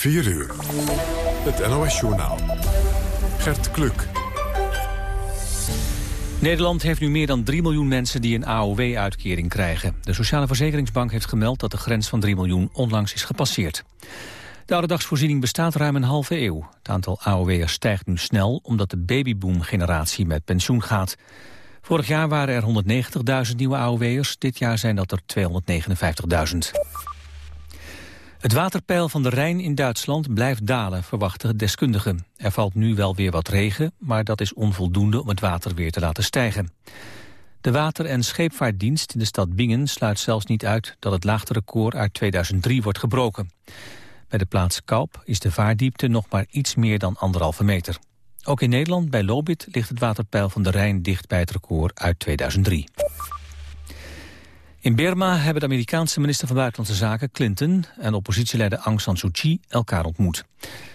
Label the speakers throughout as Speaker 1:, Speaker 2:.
Speaker 1: 4 uur. Het NOS-journaal. Gert Kluk.
Speaker 2: Nederland heeft nu meer dan 3 miljoen mensen die een AOW-uitkering krijgen. De Sociale Verzekeringsbank heeft gemeld dat de grens van 3 miljoen onlangs is gepasseerd. De ouderdagsvoorziening bestaat ruim een halve eeuw. Het aantal AOW'ers stijgt nu snel omdat de babyboom-generatie met pensioen gaat. Vorig jaar waren er 190.000 nieuwe AOW'ers, dit jaar zijn dat er 259.000. Het waterpeil van de Rijn in Duitsland blijft dalen, verwachten deskundigen. Er valt nu wel weer wat regen, maar dat is onvoldoende om het water weer te laten stijgen. De water- en scheepvaartdienst in de stad Bingen sluit zelfs niet uit dat het laagterecord uit 2003 wordt gebroken. Bij de plaats Kaup is de vaardiepte nog maar iets meer dan anderhalve meter. Ook in Nederland, bij Lobit, ligt het waterpeil van de Rijn dicht bij het record uit 2003. In Burma hebben de Amerikaanse minister van Buitenlandse Zaken Clinton en oppositieleider Aung San Suu Kyi elkaar ontmoet.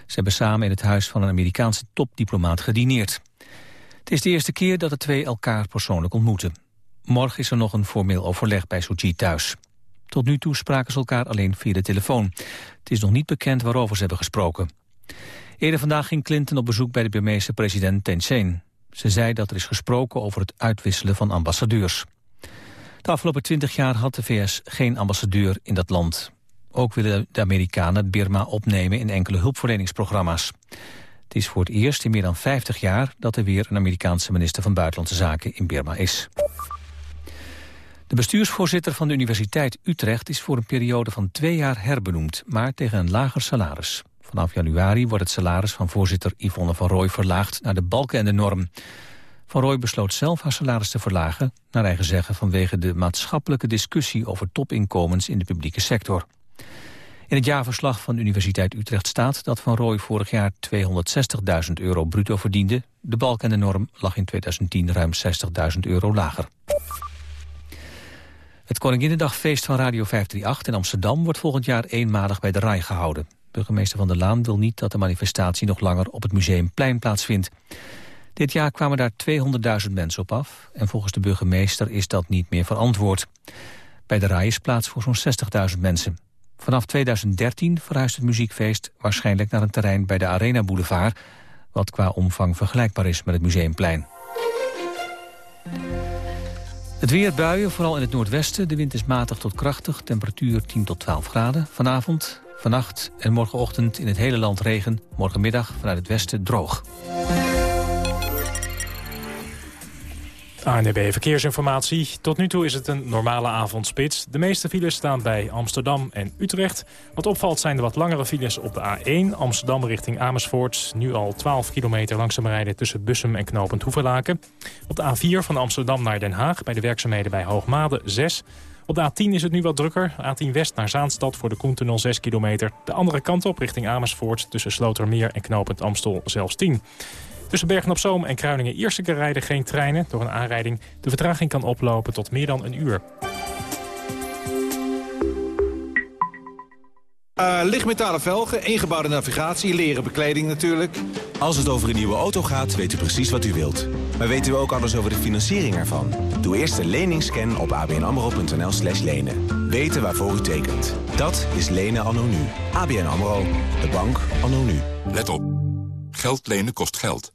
Speaker 2: Ze hebben samen in het huis van een Amerikaanse topdiplomaat gedineerd. Het is de eerste keer dat de twee elkaar persoonlijk ontmoeten. Morgen is er nog een formeel overleg bij Suu Kyi thuis. Tot nu toe spraken ze elkaar alleen via de telefoon. Het is nog niet bekend waarover ze hebben gesproken. Eerder vandaag ging Clinton op bezoek bij de Burmeese president Thein Sein. Ze zei dat er is gesproken over het uitwisselen van ambassadeurs. De afgelopen twintig jaar had de VS geen ambassadeur in dat land. Ook willen de Amerikanen Birma opnemen in enkele hulpverleningsprogramma's. Het is voor het eerst in meer dan 50 jaar dat er weer een Amerikaanse minister van Buitenlandse Zaken in Birma is. De bestuursvoorzitter van de Universiteit Utrecht is voor een periode van twee jaar herbenoemd, maar tegen een lager salaris. Vanaf januari wordt het salaris van voorzitter Yvonne van Rooij verlaagd naar de balken en de norm. Van Rooij besloot zelf haar salaris te verlagen, naar eigen zeggen vanwege de maatschappelijke discussie over topinkomens in de publieke sector. In het jaarverslag van de Universiteit Utrecht staat dat Van Rooij vorig jaar 260.000 euro bruto verdiende. De balk en de norm lag in 2010 ruim 60.000 euro lager. Het Koninginnedagfeest van Radio 538 in Amsterdam wordt volgend jaar eenmalig bij de RAI gehouden. Burgemeester Van der Laan wil niet dat de manifestatie nog langer op het Museumplein plaatsvindt. Dit jaar kwamen daar 200.000 mensen op af en volgens de burgemeester is dat niet meer verantwoord. Bij de RAI is plaats voor zo'n 60.000 mensen. Vanaf 2013 verhuist het muziekfeest waarschijnlijk naar een terrein bij de Arena Boulevard, wat qua omvang vergelijkbaar is met het Museumplein. Het weer buien, vooral in het noordwesten. De wind is matig tot krachtig, temperatuur 10 tot 12 graden. Vanavond, vannacht en morgenochtend in het hele land regen. Morgenmiddag vanuit het westen droog.
Speaker 3: ANDB Verkeersinformatie. Tot nu toe is het een normale avondspits. De meeste files staan bij Amsterdam en Utrecht. Wat opvalt zijn de wat langere files op de A1. Amsterdam richting Amersfoort. Nu al 12 kilometer langzaam rijden tussen Bussum en Knopend Hoevelaken. Op de A4 van Amsterdam naar Den Haag bij de werkzaamheden bij Hoogmade 6. Op de A10 is het nu wat drukker. A10 West naar Zaanstad voor de Koentunnel 6 kilometer. De andere kant op richting Amersfoort tussen Slotermeer en Knopend Amstel zelfs 10. Tussen Bergen-op-Zoom en Kruiningen-Ierseke rijden geen treinen. Door een aanrijding de vertraging kan oplopen tot meer dan een uur.
Speaker 4: Uh, lichtmetalen velgen, ingebouwde navigatie, leren bekleding natuurlijk.
Speaker 5: Als het over een nieuwe auto gaat, weet u precies wat u wilt. Maar weten u ook alles over de financiering ervan? Doe eerst de leningscan op abnamro.nl slash lenen. Weten waarvoor u tekent. Dat is lenen anno nu. ABN AMRO. De bank anno nu.
Speaker 6: Let op. Geld lenen kost geld.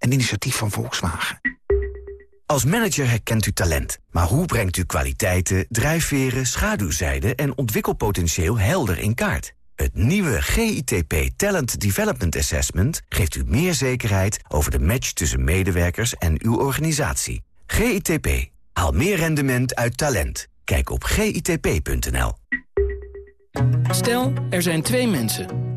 Speaker 7: Een initiatief van Volkswagen.
Speaker 8: Als manager herkent u talent. Maar hoe brengt u kwaliteiten, drijfveren, schaduwzijden en ontwikkelpotentieel helder in kaart? Het nieuwe GITP Talent Development Assessment geeft u meer zekerheid over de match tussen medewerkers en uw organisatie. GITP. Haal meer rendement uit talent. Kijk op gitp.nl.
Speaker 9: Stel, er zijn twee mensen.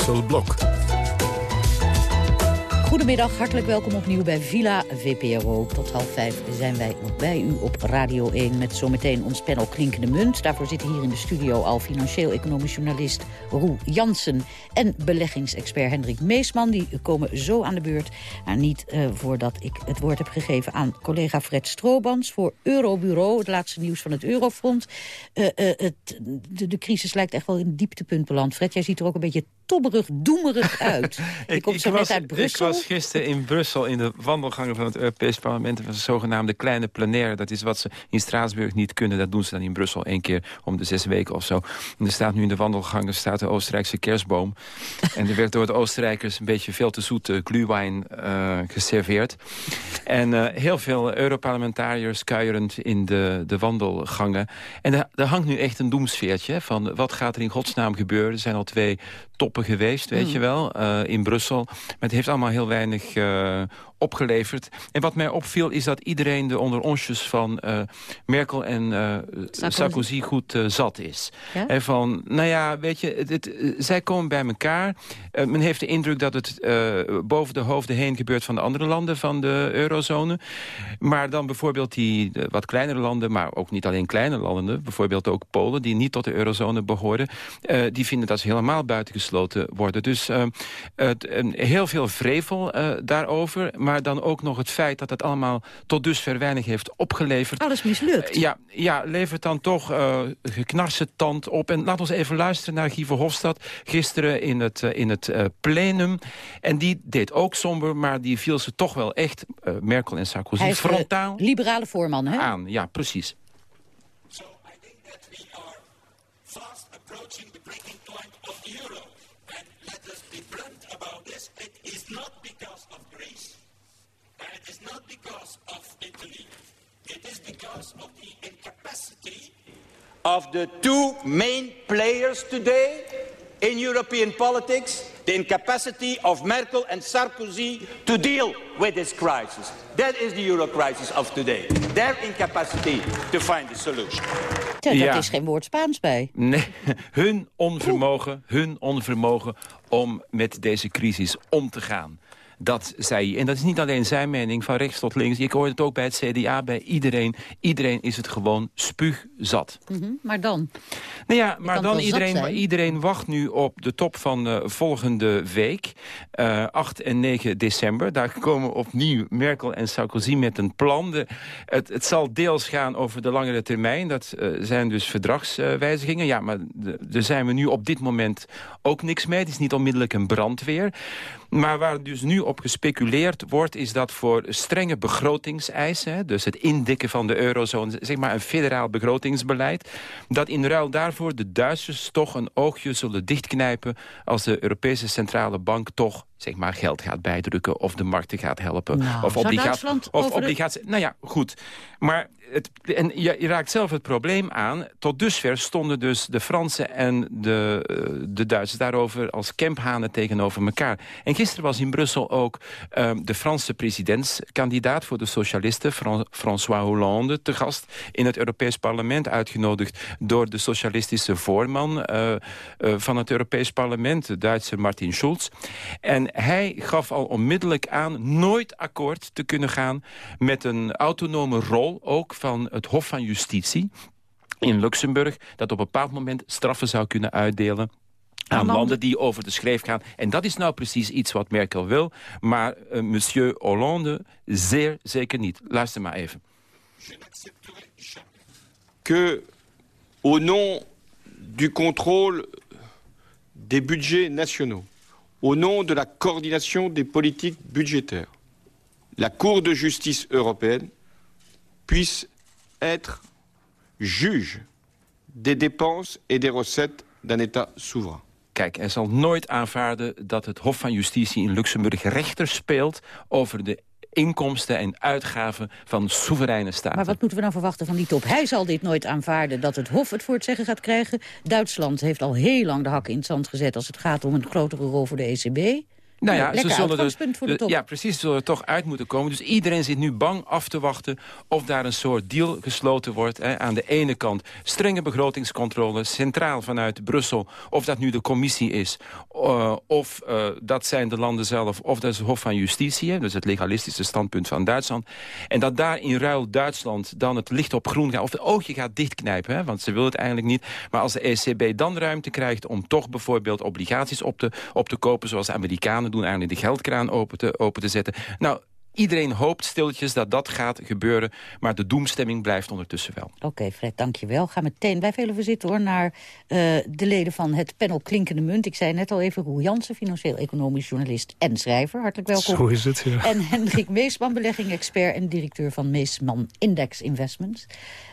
Speaker 1: Tessel Blok.
Speaker 10: Goedemiddag, hartelijk welkom opnieuw bij Villa VPRO. Tot half vijf zijn wij nog bij u op Radio 1 met zometeen ons panel Klinkende Munt. Daarvoor zitten hier in de studio al financieel-economisch journalist Roel Jansen en beleggingsexpert Hendrik Meesman. Die komen zo aan de beurt, maar niet uh, voordat ik het woord heb gegeven aan collega Fred Stroobans voor Eurobureau, het laatste nieuws van het Eurofront. Uh, uh, het, de, de, crisis lijkt echt wel in dieptepunt beland. Fred, jij ziet er ook een beetje tobberig, doemerig uit.
Speaker 11: ik,
Speaker 10: komt zo net uit Brussel.
Speaker 11: Was gisteren in Brussel in de wandelgangen van het Europees Parlement. Was een zogenaamde kleine plenaire. Dat is wat ze in Straatsburg niet kunnen. Dat doen ze dan in Brussel één keer om de zes weken of zo. En er staat nu in de wandelgangen staat de Oostenrijkse kerstboom. en er werd door de Oostenrijkers een beetje veel te zoete glühwein uh, geserveerd. En uh, heel veel Europarlementariërs kuierend in de, de wandelgangen. En er hangt nu echt een doemsfeertje van wat gaat er in godsnaam gebeuren. Er zijn al twee toppen geweest, weet mm. je wel, uh, in Brussel. Maar het heeft allemaal heel weinig uh, opgeleverd. En wat mij opviel is dat iedereen de onder onsjes van uh, Merkel en uh, Sarkozy. Sarkozy. goed uh, zat is. Ja? En van, nou ja, weet je, het, het, zij komen bij elkaar. men heeft de indruk dat het boven de hoofden heen gebeurt van de andere landen van de eurozone. Maar dan bijvoorbeeld die wat kleinere landen, maar ook niet alleen kleine landen, bijvoorbeeld ook Polen, die niet tot de eurozone behoren, die vinden dat ze helemaal buitengesloten worden. Dus het, heel veel vrevel daarover, maar dan ook nog het feit dat het allemaal tot dusver weinig heeft opgeleverd.
Speaker 10: Alles mislukt.
Speaker 11: ja, ja, levert dan toch uh, geknarse tand op. En laat ons even luisteren naar Guy Verhofstadt gisteren in het, uh, in het uh, plenum. En die deed ook somber, maar die viel ze toch wel echt, Merkel en Sarkozy,
Speaker 10: Hij
Speaker 11: frontaal...
Speaker 10: liberale voorman, hè?
Speaker 11: Aan, ja, precies.
Speaker 12: Because of the incapacity of the two main players today in European politics, the incapacity of Merkel and Sarkozy to deal with this crisis. That is the euro crisis of today. Their incapacity to find a solution.
Speaker 10: Ja, daar is geen woord Spaans bij.
Speaker 11: Nee, hun onvermogen, hun onvermogen om met deze crisis om te gaan. Dat zei hij. En dat is niet alleen zijn mening, van rechts tot links. Ik hoor het ook bij het CDA, bij iedereen. Iedereen is het gewoon spuugzat.
Speaker 10: Mm -hmm, maar dan?
Speaker 11: Nou ja, maar dan iedereen, iedereen wacht nu op de top van de volgende week. Uh, eh, 8 en 9 december. Daar komen opnieuw Merkel en Sarkozy met een plan. De, het, het, zal deels gaan over de langere termijn. Dat uh, zijn dus verdragswijzigingen. ja, maar daar zijn we nu op dit moment ook niks mee. Het is niet onmiddellijk een brandweer. Maar waar dus nu op gespeculeerd wordt... is dat voor strenge begrotingseisen... dus het indikken van de eurozone... zeg maar een federaal begrotingsbeleid... dat in ruil daarvoor de Duitsers toch een oogje zullen dichtknijpen... als de Europese Centrale Bank toch zeg maar, geld gaat bijdrukken of de markten gaat helpen.
Speaker 10: Nou,
Speaker 11: of
Speaker 10: obligaties.
Speaker 11: Of obligaties. Nou ja, goed. Maar het, en je, je, raakt zelf het probleem aan. Tot dusver stonden dus de Fransen en de, uh, de Duitsers daarover als kemphanen tegenover elkaar. En gisteren was in Brussel ook um, de Franse presidentskandidaat voor de socialisten, Fran François Hollande, te gast in het Europees Parlement, uitgenodigd door de socialistische voorman uh, uh, van het Europees Parlement, de Duitse Martin Schulz. En hij gaf al onmiddellijk aan nooit akkoord te kunnen gaan met een autonome rol, ook van het Hof van Justitie in Luxemburg... dat op een bepaald moment straffen zou kunnen uitdelen aan landen die over de schreef gaan. En dat is nou precies iets wat Merkel wil. Maar uh, monsieur Hollande zeer zeker niet. Luister maar even.
Speaker 13: Que au nom du contrôle des budgets nationaux, au nom de la coordination des politiques budgétaires, la Cour de justice européenne puisse être juge des dépenses et des recettes d'un État souverain.
Speaker 11: Kijk, hij zal nooit aanvaarden dat het Hof van Justitie in Luxemburg rechter speelt over de inkomsten en uitgaven van soevereine staten.
Speaker 10: Maar wat moeten we nou verwachten van die top? Hij zal dit nooit aanvaarden dat het Hof het voor het zeggen gaat krijgen. Duitsland heeft al heel lang de hakken in het zand gezet als het gaat om een grotere rol voor de ECB.
Speaker 11: Nou ja,
Speaker 10: ze
Speaker 11: zullen
Speaker 10: er, de.
Speaker 11: Ja, precies, ze zullen er toch uit moeten komen. Dus iedereen zit nu bang af te wachten of daar een soort deal gesloten wordt. Hè. Aan de ene kant strenge begrotingscontrole, centraal vanuit Brussel. Of dat nu de commissie is, uh, of uh, dat zijn de landen zelf, of dat is het Hof van Justitie. Dus het legalistische standpunt van Duitsland. En dat daar in ruil Duitsland dan het licht op groen gaat, of het oogje gaat dichtknijpen. Hè, want ze wil het eigenlijk niet. Maar als de ECB dan ruimte krijgt om toch bijvoorbeeld obligaties op te, op te kopen, zoals de Amerikanen doen eigenlijk de geldkraan open te, open te zetten. Nou, Iedereen hoopt stilletjes dat dat gaat gebeuren, maar de doemstemming blijft ondertussen wel.
Speaker 10: Oké, Fred, dankjewel. Ga meteen, blijf even zitten hoor, naar uh, de leden van het panel Klinkende Munt. Ik zei net al even, Roel Jansen, financieel-economisch journalist en schrijver. Hartelijk welkom.
Speaker 14: Zo is het, ja.
Speaker 10: En Hendrik Meesman, belegging-expert en directeur van Meesman Index Investments.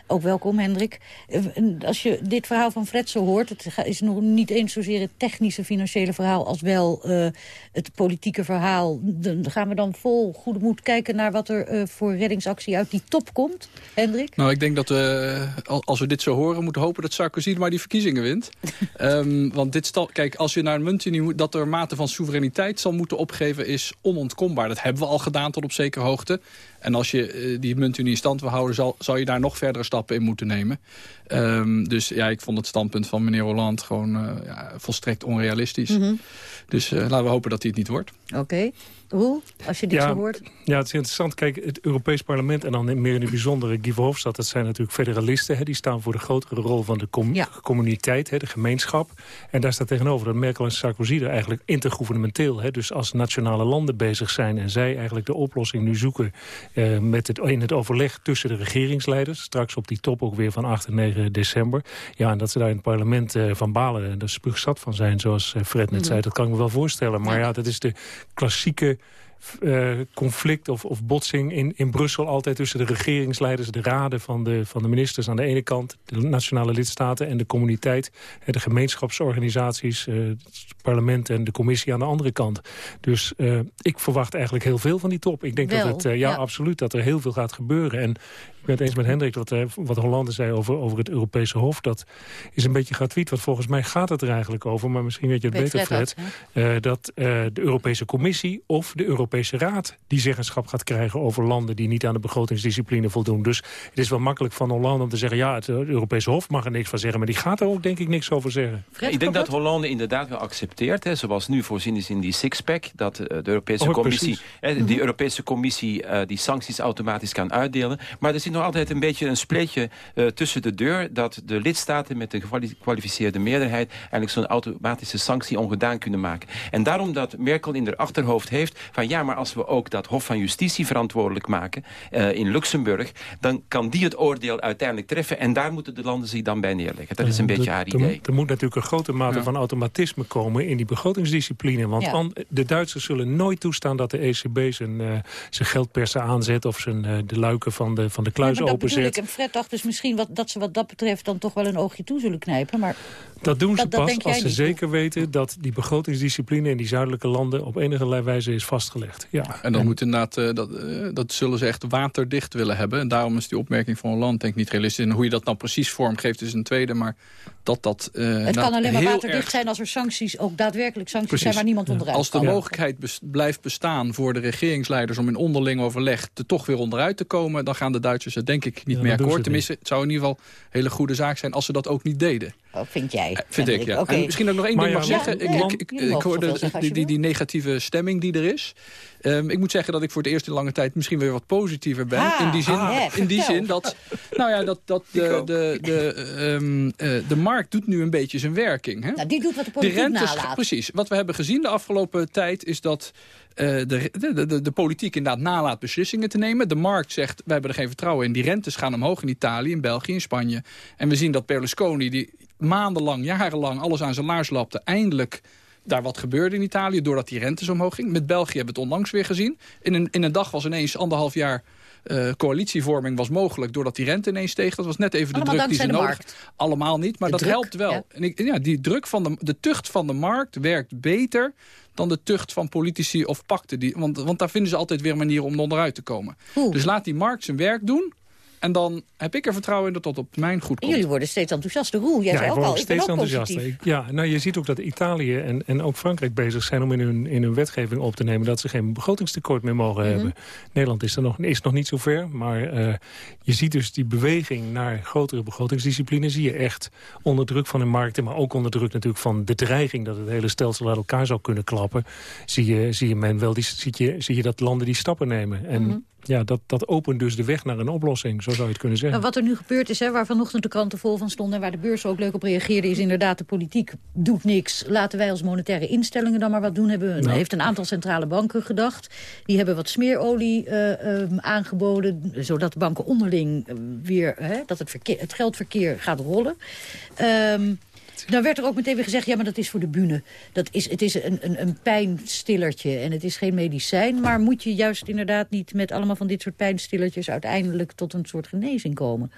Speaker 10: Ook welkom, Hendrik. Eh, als je dit verhaal van Fred zo hoort... het is nog niet eens zozeer het technische financiële verhaal... als wel uh, het politieke verhaal. Dan gaan we dan vol goede moed kijken naar wat er uh, voor reddingsactie uit die top komt, Hendrik?
Speaker 14: Nou, ik denk dat we, als we dit zo horen... moeten hopen dat Sarkozy maar die verkiezingen wint. um, want dit stal, kijk, als je naar een muntunie moet... dat er mate van soevereiniteit zal moeten opgeven... is onontkombaar. Dat hebben we al gedaan tot op zekere hoogte. En als je uh, die muntunie in stand wil houden... Zal, zal je daar nog verdere stappen in moeten nemen. Um, dus ja, ik vond het standpunt van meneer Hollande gewoon uh, ja, volstrekt onrealistisch. Mm -hmm. Dus uh, laten we hopen dat hij het niet wordt.
Speaker 10: Oké. Okay. Roel, als je dit
Speaker 15: ja,
Speaker 10: zo hoort?
Speaker 15: Ja, het is interessant. Kijk, het Europees Parlement en dan meer in het bijzondere Guy Verhofstadt... dat zijn natuurlijk federalisten. Hè, die staan voor de grotere rol van de com ja. communiteit, hè, de gemeenschap. En daar staat tegenover dat Merkel en Sarkozy er eigenlijk intergouvernementeel... Hè, dus als nationale landen bezig zijn... en zij eigenlijk de oplossing nu zoeken uh, met het, in het overleg tussen de regeringsleiders. Straks op die top ook weer van 8 en 9 december. Ja, en dat ze daar in het parlement uh, van balen en er spuugzat van zijn... zoals Fred net mm. zei, dat kan ik me wel voorstellen. Maar ja, ja dat is de klassieke uh, conflict of, of botsing in, in Brussel altijd tussen de regeringsleiders, de raden van de, van de ministers aan de ene kant, de nationale lidstaten en de communiteit, de gemeenschapsorganisaties, uh, het parlement en de commissie aan de andere kant. Dus uh, ik verwacht eigenlijk heel veel van die top. Ik denk
Speaker 10: Wel,
Speaker 15: dat het, ja, ja, absoluut, dat er heel veel gaat gebeuren. En ik ben het eens met Hendrik, wat, wat Hollande zei over, over het Europese Hof. Dat is een beetje gratuit, want volgens mij gaat het er eigenlijk over. Maar misschien weet je het
Speaker 10: weet
Speaker 15: beter, Fred.
Speaker 10: Dat,
Speaker 15: uh, dat de Europese Commissie of de Europese Raad... die zeggenschap gaat krijgen over landen die niet aan de begrotingsdiscipline voldoen. Dus het is wel makkelijk van Hollande om te zeggen... ja, het Europese Hof mag er niks van zeggen. Maar die gaat er ook denk ik niks over zeggen.
Speaker 11: Ik denk dat Hollande inderdaad wel accepteert. Hè, zoals nu voorzien is in die sixpack. Dat uh, de Europese
Speaker 15: oh,
Speaker 11: Commissie, hè, die -hmm. Europese Commissie die sancties automatisch kan uitdelen. Maar er zit nog altijd een beetje een spleetje uh, tussen de deur... dat de lidstaten met een gekwalificeerde meerderheid... eigenlijk zo'n automatische sanctie ongedaan kunnen maken. En daarom dat Merkel in haar achterhoofd heeft... van ja, maar als we ook dat Hof van Justitie verantwoordelijk maken... Uh, in Luxemburg, dan kan die het oordeel uiteindelijk treffen... en daar moeten de landen zich dan bij neerleggen. Dat is een
Speaker 15: de,
Speaker 11: beetje haar
Speaker 15: de,
Speaker 11: idee.
Speaker 15: Er moet natuurlijk een grote mate ja. van automatisme komen... in die begrotingsdiscipline. Want ja. de Duitsers zullen nooit toestaan dat de ECB zijn, uh, zijn geldpersen aanzet... of zijn, uh, de luiken van de, van de kluis
Speaker 10: ja,
Speaker 15: openzet.
Speaker 10: En Fred dacht dus misschien wat, dat ze wat dat betreft dan toch wel een oogje toe zullen knijpen. Maar
Speaker 15: dat doen ze
Speaker 10: dat,
Speaker 15: pas
Speaker 10: dat
Speaker 15: als ze
Speaker 10: niet,
Speaker 15: zeker weten dat die begrotingsdiscipline in die zuidelijke landen op enige wijze is vastgelegd. Ja.
Speaker 14: En dan moet inderdaad, uh, dat, uh, dat zullen ze echt waterdicht willen hebben. En daarom is die opmerking van Holland denk ik niet realistisch. En hoe je dat nou precies vormgeeft is een tweede, maar dat dat... Uh,
Speaker 10: het kan alleen maar waterdicht erg... zijn als er sancties, ook daadwerkelijk sancties precies. zijn waar niemand onderuit
Speaker 14: Als de
Speaker 10: kan.
Speaker 14: mogelijkheid bes blijft bestaan voor de regeringsleiders om in onderling overleg er toch weer onderuit te komen, dan gaan de Duitsers het denk ik niet
Speaker 15: ja,
Speaker 14: meer akkoord. Tenminste, het zou in ieder geval een hele goede zaak zijn als ze dat ook niet deden.
Speaker 10: Oh, vind jij?
Speaker 14: Eh, vind ik, ja. En misschien ook nog één ding mag zeggen.
Speaker 10: ja,
Speaker 14: ik, hoorde die, die, negatieve stemming die er is. Ehm, ik moet zeggen dat ik voor het eerst in lange tijd misschien weer wat positiever ben.
Speaker 10: Ah,
Speaker 14: in die zin,
Speaker 10: ah,
Speaker 14: in die
Speaker 10: vertel.
Speaker 14: zin dat, nou ja, dat, dat de, de, de, ehm, eh, de markt doet nu een beetje zijn werking. Hè?
Speaker 10: Nou, die doet wat de
Speaker 14: de
Speaker 10: politiek
Speaker 14: rentes,
Speaker 10: nalaat.
Speaker 14: precies. Wat we hebben gezien de afgelopen tijd is dat eh, de, de, de, de politiek inderdaad nalaat beslissingen te nemen. De markt zegt, wij hebben er geen vertrouwen in. Die rentes gaan omhoog in Italië, in België, in Spanje. En we zien dat Berlusconi, die maandenlang, jarenlang alles aan zijn laars lapte... eindelijk daar wat gebeurde in Italië, doordat die rentes omhoog ging. Met België hebben we het onlangs weer gezien. In een, in een dag was ineens anderhalf jaar... eh, coalitievorming was mogelijk doordat die rente ineens steeg. Dat was net even de
Speaker 10: Allemaal
Speaker 14: druk die ze nodig Allemaal niet, maar
Speaker 10: De
Speaker 14: dat
Speaker 10: druk,
Speaker 14: helpt wel.
Speaker 10: ja.
Speaker 14: En ik, ja, die druk van de, de tucht van de markt werkt beter dan de tucht van politici of pakten. Die, want, want daar vinden ze altijd weer manieren om onderuit te komen. Dus laat die markt zijn werk doen. En dan heb ik er vertrouwen in dat dat op termijn goed
Speaker 10: En
Speaker 14: komt.
Speaker 10: jullie worden steeds enthousiaster. Roel, jij
Speaker 15: ja,
Speaker 10: zei ook al, ik
Speaker 15: steeds
Speaker 10: ook
Speaker 15: enthousiaster.
Speaker 10: positief.
Speaker 15: Ik- Ja, nou, je ziet ook dat Italië en, en ook Frankrijk bezig zijn om in hun, in hun wetgeving op te nemen dat ze geen begrotingstekort meer mogen
Speaker 10: Mhm.
Speaker 15: hebben. Nederland is er nog, is nog niet zo ver, maar eh, je ziet dus die beweging naar grotere begrotingsdiscipline. Zie je echt onder druk van de markten, maar ook onder druk natuurlijk van de dreiging dat het hele stelsel uit elkaar zou kunnen klappen. Zie je, zie je men wel, die, zie, je, zie je dat landen die stappen nemen. En
Speaker 10: Mhm.
Speaker 15: Ja, dat, dat opent dus de weg naar een oplossing, zo zou je het kunnen zeggen.
Speaker 10: Wat er nu gebeurd is, hè, waar vanochtend de kranten vol van stonden... en waar de beurs ook leuk op reageerde, is inderdaad de politiek doet niks. Laten wij als monetaire instellingen dan maar wat doen. Hebben,
Speaker 15: Nou.
Speaker 10: heeft een aantal centrale banken gedacht. Die hebben wat smeerolie eh, ehm, aangeboden, zodat de banken onderling eh, weer... Hè, dat het, het geldverkeer gaat rollen. Ehm, dan werd er ook meteen weer gezegd, ja, maar dat is voor de bühne. Dat is, het is een, een, een pijnstillertje en het is geen medicijn. Maar moet je juist inderdaad niet met allemaal van dit soort pijnstillertjes... uiteindelijk tot een soort genezing komen?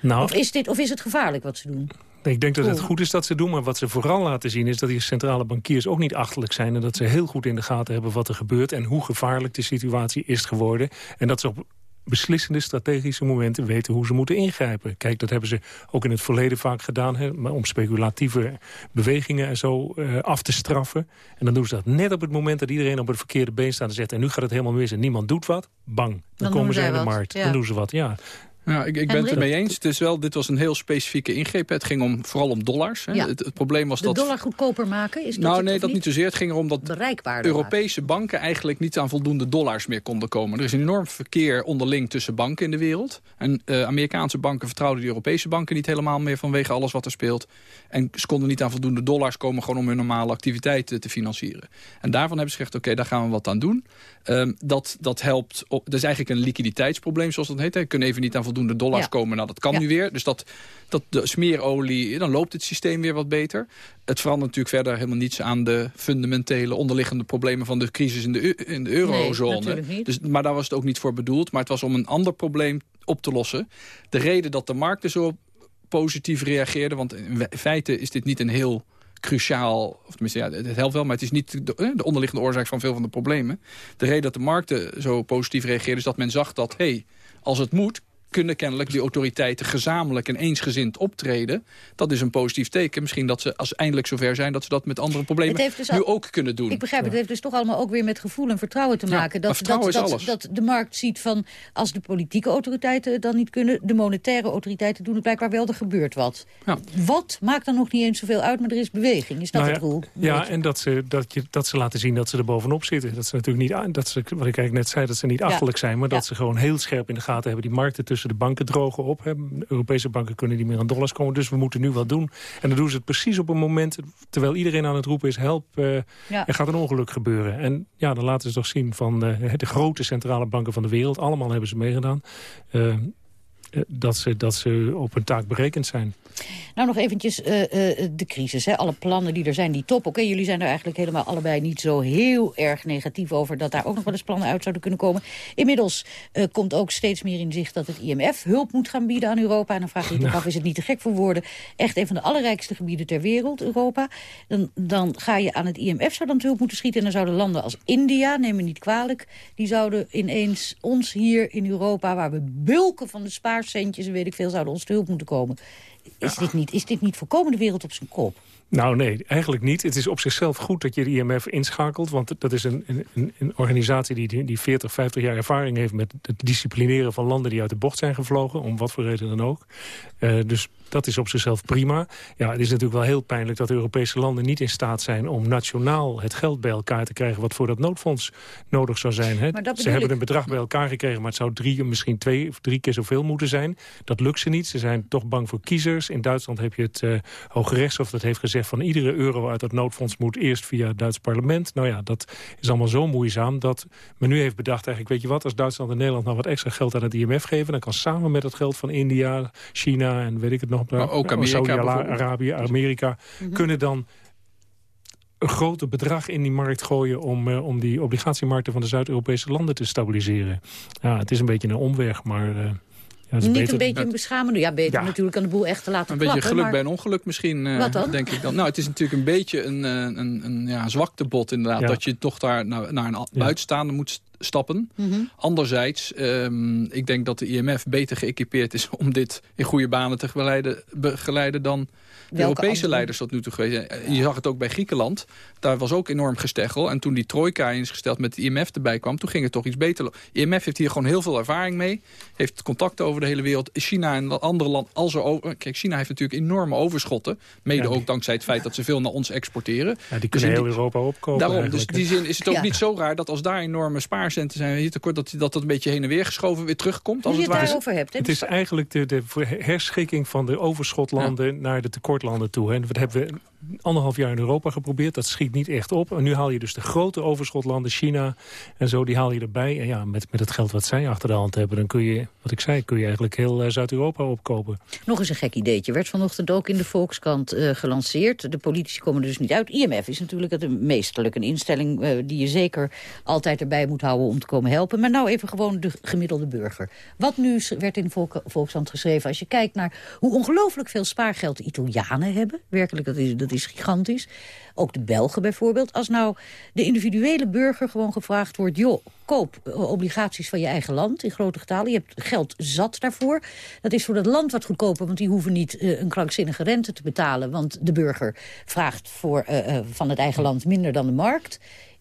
Speaker 15: Nou,
Speaker 10: Of is, dit, of is het gevaarlijk wat ze doen?
Speaker 15: Ik denk dat het goed is dat ze doen, maar wat ze vooral laten zien... is dat die centrale bankiers ook niet achterlijk zijn... en dat ze heel goed in de gaten hebben wat er gebeurt... en hoe gevaarlijk de situatie is geworden. En dat ze op beslissende strategische momenten weten hoe ze moeten ingrijpen. Kijk, dat hebben ze ook in het verleden vaak gedaan... Hè, maar om speculatieve bewegingen en zo eh, af te straffen. En dan doen ze dat net op het moment dat iedereen op het verkeerde been staat... en zegt, en nu gaat het helemaal mis en niemand doet wat. Bang, dan, komen ze in de markt.
Speaker 10: ja.
Speaker 15: Dan doen ze wat, ja.
Speaker 14: Ja, ik, ik ben het ermee eens. Het is wel, dit was een heel specifieke ingreep. Het ging om, vooral om dollars. Hè.
Speaker 10: Ja.
Speaker 14: Het, het probleem was
Speaker 10: De
Speaker 14: dat...
Speaker 10: dollar goedkoper maken? Is dat
Speaker 14: nou, nee, dat niet zozeer. Het ging erom dat Europese banken eigenlijk niet aan voldoende dollars meer konden komen. Er is een enorm verkeer onderling tussen banken in de wereld. En eh, Amerikaanse banken vertrouwden de Europese banken niet helemaal meer vanwege alles wat er speelt. En ze konden niet aan voldoende dollars komen gewoon om hun normale activiteiten te financieren. En daarvan hebben ze gezegd, oké, daar gaan we wat aan doen. Ehm, dat, dat helpt, op, dat is eigenlijk een liquiditeitsprobleem zoals dat heet. Hè. Kunnen even niet aan voldoende dollars
Speaker 10: Ja.
Speaker 14: komen. Nou, dat kan
Speaker 10: Ja.
Speaker 14: nu weer. Dus dat, dat de smeerolie, dan loopt het systeem weer wat beter. Het verandert natuurlijk verder helemaal niets aan de fundamentele onderliggende problemen van de crisis in de, in de eurozone. dus, maar daar was het ook niet voor bedoeld. Maar het was om een ander probleem op te lossen. De reden dat de markten zo positief reageerden, want in feite is dit niet een heel cruciaal, of tenminste, ja, het helpt wel, maar het is niet de, eh, de onderliggende oorzaak van veel van de problemen. De reden dat de markten zo positief reageerden is dat men zag dat, hé, hey, als het moet, kunnen kennelijk die autoriteiten gezamenlijk en eensgezind optreden. Dat is een positief teken. Misschien dat ze, als ze eindelijk zover zijn, dat ze dat met andere problemen
Speaker 10: dus
Speaker 14: nu ook kunnen doen.
Speaker 10: Ik begrijp, het heeft dus toch allemaal ook weer met gevoel en vertrouwen te
Speaker 14: Ja,
Speaker 10: maken.
Speaker 14: vertrouwen
Speaker 10: dat,
Speaker 14: is
Speaker 10: dat,
Speaker 14: alles.
Speaker 10: dat de markt ziet van, als de politieke autoriteiten het dan niet kunnen... de monetaire autoriteiten doen het blijkbaar wel, er gebeurt wat.
Speaker 14: Ja.
Speaker 10: Wat maakt dan nog niet eens zoveel uit, maar er is beweging. Is dat
Speaker 15: Nou
Speaker 10: het roel?
Speaker 15: Ja, en dat ze, dat, je, dat ze laten zien dat ze er bovenop zitten. Dat ze natuurlijk niet, aan- dat ze, wat ik eigenlijk net zei, dat ze niet
Speaker 10: Ja.
Speaker 15: achterlijk zijn... maar dat ze gewoon heel scherp in de gaten hebben. Die markten tussen de banken drogen op. Hè. Europese banken kunnen niet meer aan dollars komen, dus we moeten nu wat doen. En dan doen ze het precies op een moment, terwijl iedereen aan het roepen is... help, eh,
Speaker 10: Ja.
Speaker 15: er gaat een ongeluk gebeuren. En ja, dan laten ze toch zien van eh, de grote centrale banken van de wereld... allemaal hebben ze meegedaan... eh, dat, ze, dat ze op een taak berekend zijn.
Speaker 10: Nou, nog eventjes eh, eh, de crisis. Hè. Alle plannen die er zijn, die top. Oké, jullie zijn er eigenlijk helemaal allebei niet zo heel erg negatief over... dat daar ook nog wel eens plannen uit zouden kunnen komen. Inmiddels komt ook steeds meer in zicht dat het IMF hulp moet gaan bieden aan Europa. En dan vraag je je toch af, is het niet te gek voor woorden? Echt een van de allerrijkste gebieden ter wereld, Europa. Dan, dan ga je aan het IMF zou dan te hulp moeten schieten... en dan zouden landen als India, neem me niet kwalijk... die zouden ineens ons hier in Europa... waar we bulken van de spaarcentjes en weet ik veel... zouden ons te hulp moeten komen. Is, dit niet, is dit niet volkomen de wereld op zijn kop?
Speaker 15: Nou nee, eigenlijk niet. Het is op zichzelf goed dat je de IMF inschakelt. Want dat is een, een, een organisatie die, die 40, 50 jaar ervaring heeft... met het disciplineren van landen die uit de bocht zijn gevlogen. Om wat voor reden dan ook. Uh, dus dat is op zichzelf prima. Ja, het is natuurlijk wel heel pijnlijk dat de Europese landen niet in staat zijn... om nationaal het geld bij elkaar te krijgen wat voor dat noodfonds nodig zou zijn. Hè. Ze hebben een bedrag bij elkaar gekregen, maar het zou drie, misschien twee of drie keer zoveel moeten zijn. Dat lukt ze niet. Ze zijn toch bang voor kiezers. In Duitsland heb je het uh, Hoge Rechtshof dat heeft gezegd... van iedere euro uit dat noodfonds moet eerst via het Duits parlement. Nou ja, dat is allemaal zo moeizaam dat men nu heeft bedacht... eigenlijk, weet je wat, als Duitsland en Nederland nou wat extra geld aan het IMF geven... dan kan samen met het geld van India, China en weet ik het nog
Speaker 14: maar ook Amerika
Speaker 15: Saudi-Arabië, Amerika... Mhm. kunnen dan een groter bedrag in die markt gooien... om, uh, om die obligatiemarkten van de Zuid-Europese landen te stabiliseren. Ja, het is een beetje een omweg, maar... Uh,
Speaker 10: ja, Niet beter, een beetje een beschamende? Ja, beter natuurlijk aan de boel echt te laten
Speaker 14: Een
Speaker 10: beetje
Speaker 14: geluk
Speaker 10: maar...
Speaker 14: bij een ongeluk misschien, uh, denk ik dan. Nou, het is natuurlijk een beetje een, een, een ja, zwaktebod inderdaad. Dat je toch daar naar, naar een buitenstaander moet stappen. Mm Anderzijds, um, ik denk dat de IMF beter geëquipeerd is... om dit in goede banen te begeleiden, begeleiden dan de Europese leiders tot nu toe geweest. Je zag het ook bij Griekenland. Daar was ook enorm gesteggel. En toen die trojka is gesteld met de IMF erbij kwam... toen ging het toch iets beter. IMF heeft hier gewoon heel veel ervaring mee. Heeft contacten over de hele wereld. China en andere landen... Als er over, kijk, China heeft natuurlijk enorme overschotten. Mede ook dankzij het feit dat ze veel naar ons exporteren.
Speaker 15: Ja, die kunnen dus heel Europa opkopen.
Speaker 14: Daarom, dus in die zin is het ook niet zo raar... dat als daar enorme spaarcenten zijn... Hier tekort, dat, dat dat een beetje heen en weer geschoven weer terugkomt.
Speaker 10: Als
Speaker 14: je
Speaker 10: het, het daarover hebt.
Speaker 15: Het is eigenlijk de, de herschikking van de overschotlanden... naar de tekortlanden toe. En dat hebben we anderhalf jaar in Europa geprobeerd. Dat schiet niet echt op. En nu haal je dus de grote overschotlanden, China en zo, die haal je erbij. En ja, met, met het geld wat zij achter de hand hebben, dan kun je, wat ik zei, kun je eigenlijk heel uh, Zuid-Europa opkopen.
Speaker 10: Nog eens een gek ideetje. Werd vanochtend ook in de Volkskrant uh, gelanceerd. De politici komen er dus niet uit. IMF is natuurlijk het meesterlijk een instelling uh, die je zeker altijd erbij moet houden om te komen helpen. Maar nou even gewoon de gemiddelde burger. Wat nu werd in de Volk Volkskrant geschreven, als je kijkt naar hoe ongelooflijk veel spaargeld de Italianen hebben. Werkelijk, dat is, dat is gigantisch. Ook de Belgen bijvoorbeeld. Als nou de individuele burger gewoon gevraagd wordt... joh, koop eh, obligaties van je eigen land in grote getalen. Je hebt geld zat daarvoor. Dat is voor dat land wat goedkoper, want die hoeven niet uh, een krankzinnige rente te betalen. Want de burger vraagt voor, uh, van het eigen land minder dan de markt.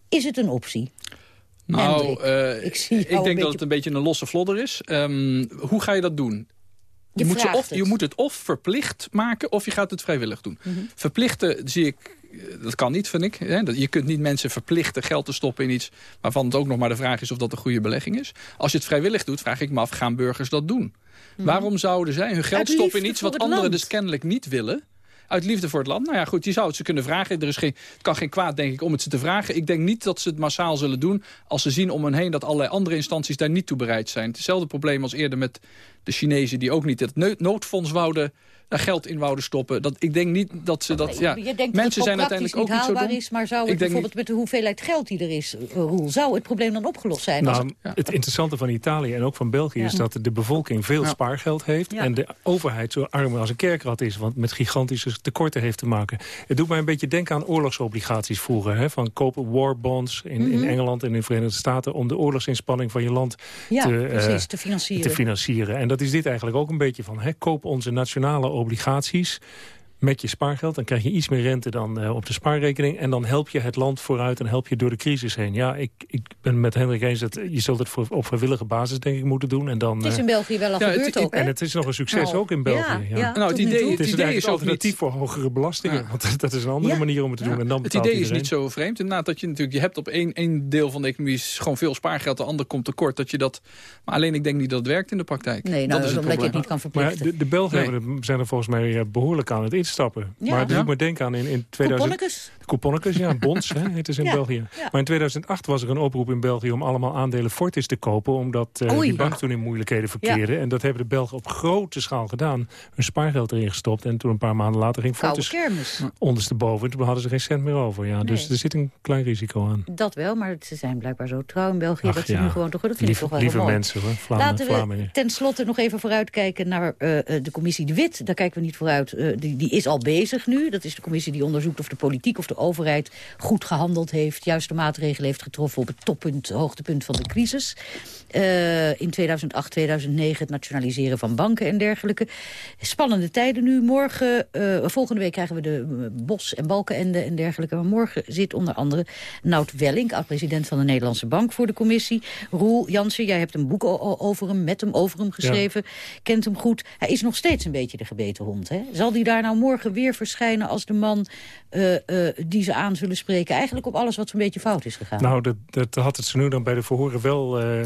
Speaker 10: Is het een optie?
Speaker 14: Nou, ik, ik denk beetje... dat het een beetje een losse vlodder is. Um, hoe ga je dat doen? Je, moet, ze of, je moet het of verplicht maken of je gaat het vrijwillig doen. Mm -hmm. Verplichten zie ik dat kan niet, vind ik. Je kunt niet mensen verplichten geld te stoppen in iets... waarvan het ook nog maar de vraag is of dat een goede belegging is. Als je het vrijwillig doet, vraag ik me af, gaan burgers dat doen? Mm. Waarom zouden zij hun geld stoppen in iets wat anderen land. dus kennelijk niet willen? Uit liefde voor het land. Nou ja, goed, je zou het ze kunnen vragen. Er is geen, het kan geen kwaad, denk ik, om het ze te vragen. Ik denk niet dat ze het massaal zullen doen... als ze zien om hen heen dat allerlei andere instanties daar niet toe bereid zijn. Hetzelfde probleem als eerder met de Chinezen... die ook niet het noodfonds wouden daar geld in wouden stoppen. Dat, ik denk niet dat ze dat... Ja,
Speaker 10: je denkt mensen zijn uiteindelijk ook niet zo dom. is, maar zou het bijvoorbeeld met de hoeveelheid geld die er is, uh, Roel, zou het probleem dan opgelost zijn?
Speaker 15: Nou, het, ja. het, interessante van Italië en ook van België is dat de bevolking veel spaargeld heeft en de overheid zo arm als een kerkrat is, want met gigantische tekorten heeft te maken. Het doet mij een beetje denken aan oorlogsobligaties vroeger, hè, van kopen war bonds in, mm -hmm. in Engeland en in de Verenigde Staten om de oorlogsinspanning van je land te,
Speaker 10: precies, uh, te, financieren.
Speaker 15: te financieren. En dat is dit eigenlijk ook een beetje van, hè, koop onze nationale obligaties met je spaargeld. Dan krijg je iets meer rente dan uh, op de spaarrekening. En dan help je het land vooruit en help je door de crisis heen. Ja, ik, ik ben met Hendrik eens dat je zult het voor, op vrijwillige basis denk ik moeten doen. En dan,
Speaker 10: het is in België wel al ja, gebeurd het, ook,
Speaker 15: En het is nog een succes nou, ook in België. Ja,
Speaker 10: ja.
Speaker 15: nou,
Speaker 14: het idee,
Speaker 15: het,
Speaker 14: is
Speaker 15: het
Speaker 14: is
Speaker 15: alternatief voor hogere belastingen. Want dat is een andere manier om het te doen. En dan
Speaker 14: het idee is niet zo vreemd. Inderdaad, dat je natuurlijk, je hebt op één, één deel van de economie is gewoon veel spaargeld. De ander komt tekort. Dat je dat, maar alleen ik denk niet dat het werkt in de praktijk.
Speaker 10: Nee, nou, dat is omdat je het niet kan verplichten.
Speaker 15: Maar de, de Belgen zijn er volgens mij behoorlijk aan het instappen. Maar dus ik moet denken aan in, in 2000... Couponnetjes, ja, bonds, hè, het is in ja, België. Maar in 2008 was er een oproep in België om allemaal aandelen Fortis te kopen... omdat uh, die bank toen in moeilijkheden verkeerde. En dat hebben de Belgen op grote schaal gedaan. Hun spaargeld erin gestopt. En toen een paar maanden later ging Fortis ondersteboven. En toen hadden ze geen cent meer over. Ja. Dus er zit een klein risico aan.
Speaker 10: Dat wel, maar ze zijn blijkbaar zo trouw in België... Ach, dat ze nu gewoon toch... Dat vind
Speaker 15: Lief,
Speaker 10: ik toch wel
Speaker 15: lieve
Speaker 10: mooi.
Speaker 15: mensen, hoor. Vlamen,
Speaker 10: Laten we ten slotte nog even vooruitkijken naar uh, de commissie De Wit. Daar kijken we niet vooruit. Uh, die, die is al bezig nu. Dat is de commissie die onderzoekt of de politiek of de overheid goed gehandeld heeft. Juiste maatregelen heeft getroffen op het toppunt, hoogtepunt van de crisis. Uh, in 2008, 2009 het nationaliseren van banken en dergelijke. Spannende tijden nu. Morgen, uh, volgende week krijgen we de Bos en Balkenende en dergelijke. Maar morgen zit onder andere Nout Welling, oud-president van de Nederlandse Bank voor de commissie. Roel Jansen, jij hebt een boek over hem, met hem, over hem geschreven. Kent hem goed. Hij is nog steeds een beetje de gebeten hond. Hè? Zal die daar nou morgen weer verschijnen als de man uh, uh, die ze aan zullen spreken? Eigenlijk op alles wat zo'n beetje fout is gegaan.
Speaker 15: Nou, dat, dat had het ze nu dan bij de verhoren wel... Uh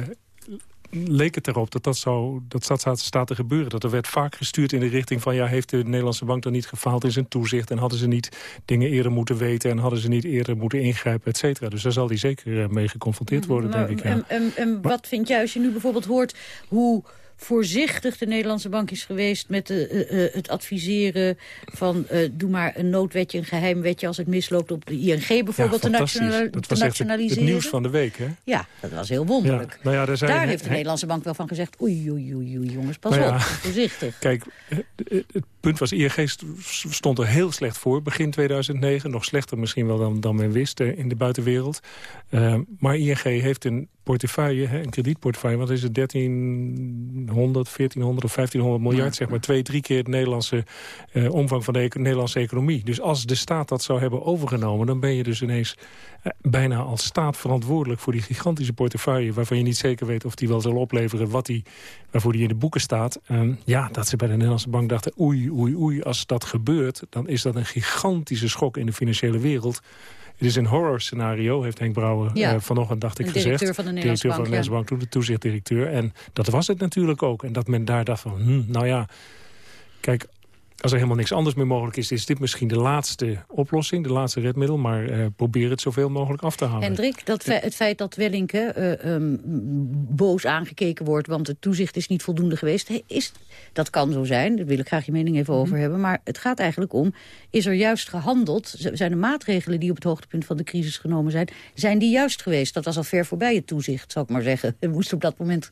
Speaker 15: leek het erop dat dat, zou, dat staat, staat te gebeuren. Dat er werd vaak gestuurd in de richting van... ja, heeft de Nederlandse bank dan niet gefaald in zijn toezicht... en hadden ze niet dingen eerder moeten weten... en hadden ze niet eerder moeten ingrijpen, et cetera. Dus daar zal hij zeker mee geconfronteerd worden,
Speaker 10: maar,
Speaker 15: denk ik.
Speaker 10: Ja. En, en, en wat vind jij als je nu bijvoorbeeld hoort... hoe voorzichtig de Nederlandse bank is geweest... met de, uh, uh, het adviseren van uh, doe maar een noodwetje, een geheim wetje... als het misloopt op de ING bijvoorbeeld
Speaker 15: ja,
Speaker 10: te, nationali
Speaker 15: dat
Speaker 10: nationaliseren.
Speaker 15: Het, het, nieuws van de week, hè?
Speaker 10: Ja, dat was heel wonderlijk.
Speaker 15: Ja, nou ja, daar, zijn,
Speaker 10: daar heeft de Nederlandse bank wel van gezegd... oei, oei, oei, oei jongens, pas
Speaker 15: nou
Speaker 10: op, voorzichtig.
Speaker 15: Kijk, het punt was, ING stond er heel slecht voor begin 2009. Nog slechter misschien wel dan, dan men wist in de buitenwereld. maar ING heeft een portefeuille, hè, een kredietportefeuille... wat is het, 1300, 1400 of 1500 miljard... zeg maar twee, drie keer de Nederlandse uh, omvang van de Nederlandse economie. Dus als de staat dat zou hebben overgenomen... dan ben je dus ineens uh, bijna als staat verantwoordelijk... voor die gigantische portefeuille... waarvan je niet zeker weet of die wel zal opleveren... Wat die, waarvoor die in de boeken staat. Um, ja, dat ze bij de Nederlandse bank dachten... oei, oei, oei, als dat gebeurt... dan is dat een gigantische schok in de financiële wereld... Het is een horror scenario, heeft Henk Brouwer
Speaker 10: ja.
Speaker 15: uh, vanochtend, dacht ik,
Speaker 10: de
Speaker 15: gezegd.
Speaker 10: Directeur van de
Speaker 15: directeur van de Nederlandse Bank, toen de toezichtdirecteur. En dat was het natuurlijk ook. En dat men daar dacht van, hm, nou ja, kijk... Als er helemaal niks anders meer mogelijk is, is dit misschien de laatste oplossing, de laatste redmiddel. Maar uh, probeer het zoveel mogelijk af te halen.
Speaker 10: Hendrik, dat fe het feit dat Wellink uh, um, boos aangekeken wordt, want het toezicht is niet voldoende geweest, is, dat kan zo zijn, daar wil ik graag je mening even over hebben. Maar het gaat eigenlijk om, is er juist gehandeld? Zijn de maatregelen die op het hoogtepunt van de crisis genomen zijn, zijn die juist geweest? Dat was al ver voorbij het toezicht, zou ik maar zeggen. Er moest op dat moment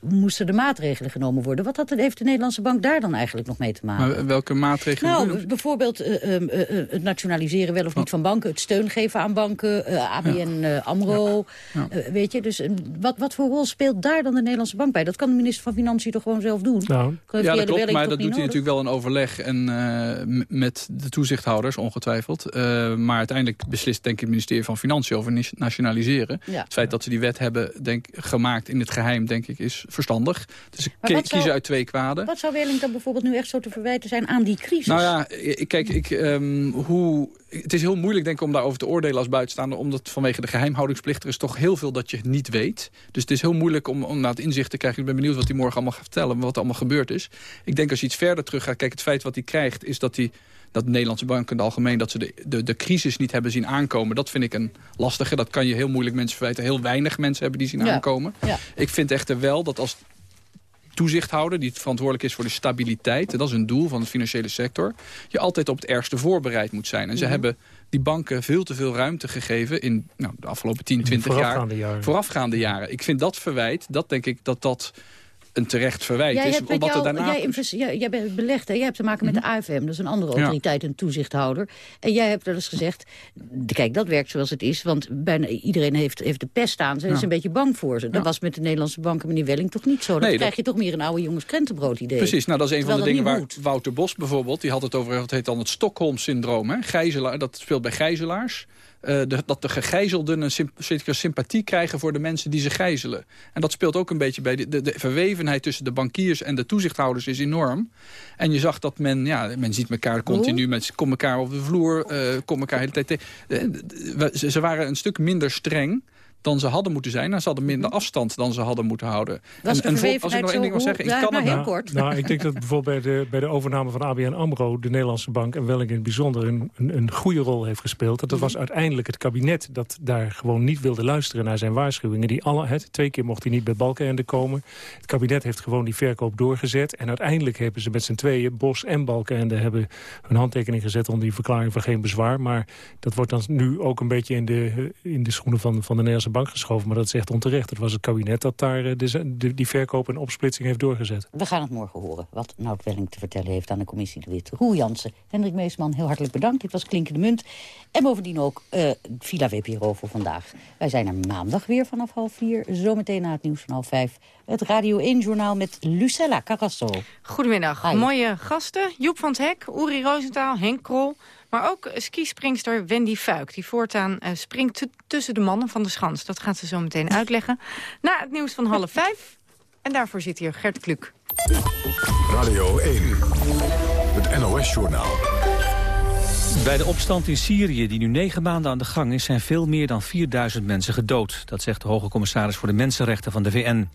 Speaker 10: moesten de maatregelen genomen worden. Wat had, heeft de Nederlandse bank daar dan eigenlijk nog mee te maken?
Speaker 14: Maar welke maatregelen?
Speaker 10: Nou, bijvoorbeeld uh, uh, uh, het nationaliseren wel of niet van banken... het steun geven aan banken, ABN AMRO. Ja. Ja. weet je, dus wat, wat voor rol speelt daar dan de Nederlandse bank bij? Dat kan de minister van Financiën toch gewoon zelf doen?
Speaker 14: Nou, ja, dat klopt, maar dat doet hij natuurlijk wel in overleg... en met de toezichthouders, ongetwijfeld. maar uiteindelijk beslist denk ik het ministerie van Financiën over nationaliseren. Ja. Het feit dat ze die wet hebben denk, gemaakt in het geheim, denk ik, is verstandig. Dus zou, uit twee kwaden.
Speaker 10: Wat zou Welling dan bijvoorbeeld nu echt zo te verwijten zijn aan die crisis?
Speaker 14: Nou ja, kijk, ik, um, hoe, het is heel moeilijk denk ik om daarover te oordelen als buitenstaander. Omdat vanwege de geheimhoudingsplicht er is toch heel veel dat je niet weet. Dus het is heel moeilijk om, om naar het inzicht te krijgen. Ik ben benieuwd wat hij morgen allemaal gaat vertellen. Wat er allemaal gebeurd is. Ik denk als je iets verder terug gaat. Kijk, het feit wat hij krijgt is dat hij dat de Nederlandse banken in het algemeen... dat ze de, de, de crisis niet hebben zien aankomen. Dat vind ik een lastige. Dat kan je heel moeilijk mensen verwijten. Heel weinig mensen hebben die zien ja. aankomen. Ja. Ik vind echter wel dat als toezichthouder... die verantwoordelijk is voor de stabiliteit... en dat is een doel van de financiële sector... je altijd op het ergste voorbereid moet zijn. En ze mm -hmm. hebben die banken veel te veel ruimte gegeven... in nou, de afgelopen 10, 20
Speaker 15: voorafgaande
Speaker 14: jaar.
Speaker 15: Jaren.
Speaker 14: Voorafgaande jaren. Ik vind dat verwijt, dat denk ik dat dat een terecht verwijt
Speaker 10: jij
Speaker 14: is.
Speaker 10: Wat
Speaker 14: jou,
Speaker 10: er
Speaker 14: daarna...
Speaker 10: jij, jij, jij bent belegd, hè? jij hebt te maken met de AFM. Dat is een andere autoriteit, een toezichthouder. En jij hebt wel eens gezegd, kijk, dat werkt zoals het is. Want bijna iedereen heeft, heeft de pest aan. Ze ja. is een beetje bang voor ze. Dat ja. was met de Nederlandse banken, meneer Welling, toch niet zo. Dan
Speaker 14: nee,
Speaker 10: krijg
Speaker 14: dat...
Speaker 10: je toch meer een oude jongens krentenbrood idee.
Speaker 14: Precies, nou dat is een
Speaker 10: Terwijl
Speaker 14: van de dingen waar
Speaker 10: moet.
Speaker 14: Wouter Bos bijvoorbeeld... die had het over, wat heet dan het Stockholm-syndroom. Gijzelaar, dat speelt bij gijzelaars. Uh, de, dat de gegijzelden een symp sympathie krijgen voor de mensen die ze gijzelen. En dat speelt ook een beetje bij de, de, de, verwevenheid tussen de bankiers en de toezichthouders is enorm. En je zag dat men, ja, men ziet elkaar continu, met, kom elkaar op de vloer, uh, kom elkaar de hele tijd tegen. Ze, ze waren een stuk minder streng dan ze hadden moeten zijn. En ze hadden minder afstand dan ze hadden moeten houden.
Speaker 10: Was
Speaker 14: en,
Speaker 10: en
Speaker 14: als ik nog één ding wil zeggen, in
Speaker 10: ja,
Speaker 14: Canada...
Speaker 10: Nou, heel kort.
Speaker 15: Nou, ik denk dat bijvoorbeeld bij de, bij de overname van ABN AMRO... de Nederlandse bank en Welling in het bijzonder een, een, een goede rol heeft gespeeld. Dat, dat was uiteindelijk het kabinet dat daar gewoon niet wilde luisteren naar zijn waarschuwingen. Die alle, het, twee keer mocht hij niet bij Balkenende komen. Het kabinet heeft gewoon die verkoop doorgezet. En uiteindelijk hebben ze met z'n tweeën, Bos en Balkenende... hebben hun handtekening gezet onder die verklaring van geen bezwaar. Maar dat wordt dan nu ook een beetje in de, in de schoenen van, van de Nederlandse Nederlandse bank geschoven. Maar dat is echt onterecht. Het was het kabinet dat daar eh, de, die verkoop en opsplitsing heeft doorgezet.
Speaker 10: We gaan het morgen horen wat Nout Welling te vertellen heeft aan de commissie De Wit. Roel Jansen, Hendrik Meesman, heel hartelijk bedankt. Dit was Klinkende Munt. En bovendien ook uh, Villa WPRO voor vandaag. Wij zijn er maandag weer vanaf half vier. Zometeen na het nieuws van half vijf. Het Radio 1-journaal met Lucella Carrasso.
Speaker 16: Goedemiddag. Mooie gasten. Joep van het Hek, Uri Roosentaal, Henk Krol... Maar ook skispringster Wendy Fuik, die voortaan uh, springt tussen de mannen van de schans. Dat gaat ze zo meteen uitleggen. Na het nieuws van half vijf. En daarvoor zit hier Gert Kluk.
Speaker 1: Radio 1, het NOS-journaal.
Speaker 2: Bij de opstand in Syrië, die nu negen maanden aan de gang is... zijn veel meer dan 4000 mensen gedood. Dat zegt de hoge commissaris voor de Mensenrechten van de VN.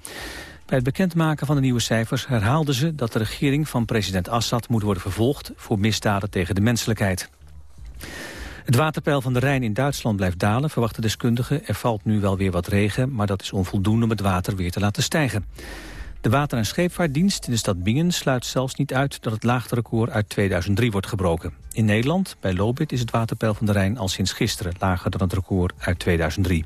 Speaker 2: Bij het bekendmaken van de nieuwe cijfers herhaalden ze... dat de regering van president Assad moet worden vervolgd... voor misdaden tegen de menselijkheid. Het waterpeil van de Rijn in Duitsland blijft dalen, verwachten deskundigen. Er valt nu wel weer wat regen, maar dat is onvoldoende om het water weer te laten stijgen. De water- en scheepvaartdienst in de stad Bingen sluit zelfs niet uit dat het laagterecord uit 2003 wordt gebroken. In Nederland, bij Lobit, is het waterpeil van de Rijn al sinds gisteren lager dan het record uit 2003.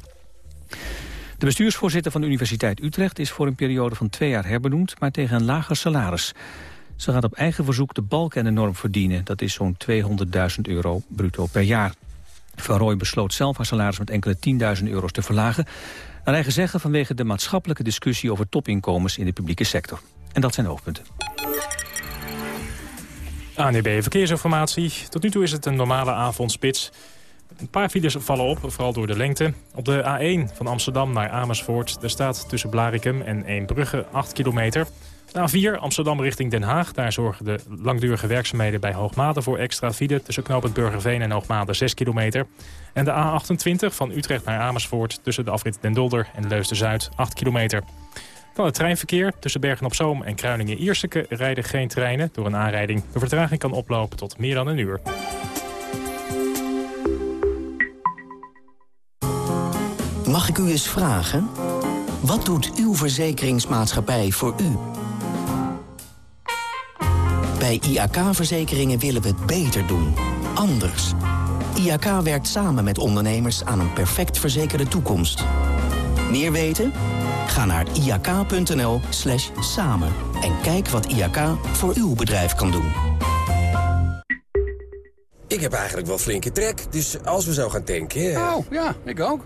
Speaker 2: De bestuursvoorzitter van de Universiteit Utrecht is voor een periode van twee jaar herbenoemd, maar tegen een lager salaris. Ze gaat op eigen verzoek de balk en de norm verdienen. Dat is zo'n 200.000 euro bruto per jaar. Van Rooij besloot zelf haar salaris met enkele 10.000 euro's te verlagen. Naar eigen zeggen vanwege de maatschappelijke discussie over topinkomens in de publieke sector. En dat zijn de hoofdpunten.
Speaker 3: ANEB Verkeersinformatie. Tot nu toe is het een normale avondspits. Een paar files vallen op, vooral door de lengte. Op de A1 van Amsterdam naar Amersfoort... er staat tussen Blarikum en Eembrugge 8 kilometer... A4 Amsterdam richting Den Haag. Daar zorgen de langdurige werkzaamheden bij Hoogmade voor extra file... tussen knooppunt Burgerveen en Hoogmade 6 kilometer. En de A28 van Utrecht naar Amersfoort... tussen de afrit Den Dolder en Leusden-Zuid 8 kilometer. Van het treinverkeer tussen Bergen-op-Zoom en Kruiningen-Ierseke... rijden geen treinen door een aanrijding. De vertraging kan oplopen tot meer dan een uur.
Speaker 17: Mag ik u eens vragen? Wat doet uw verzekeringsmaatschappij voor u? Bij IAK-verzekeringen willen we het beter doen. Anders. IAK werkt samen met ondernemers aan een perfect verzekerde toekomst. Meer weten? Ga naar iak.nl slash samen en kijk wat IAK voor uw bedrijf kan doen.
Speaker 18: Ik heb eigenlijk wel flinke trek, dus als we zo gaan tanken...
Speaker 19: Oh, ja, ik ook.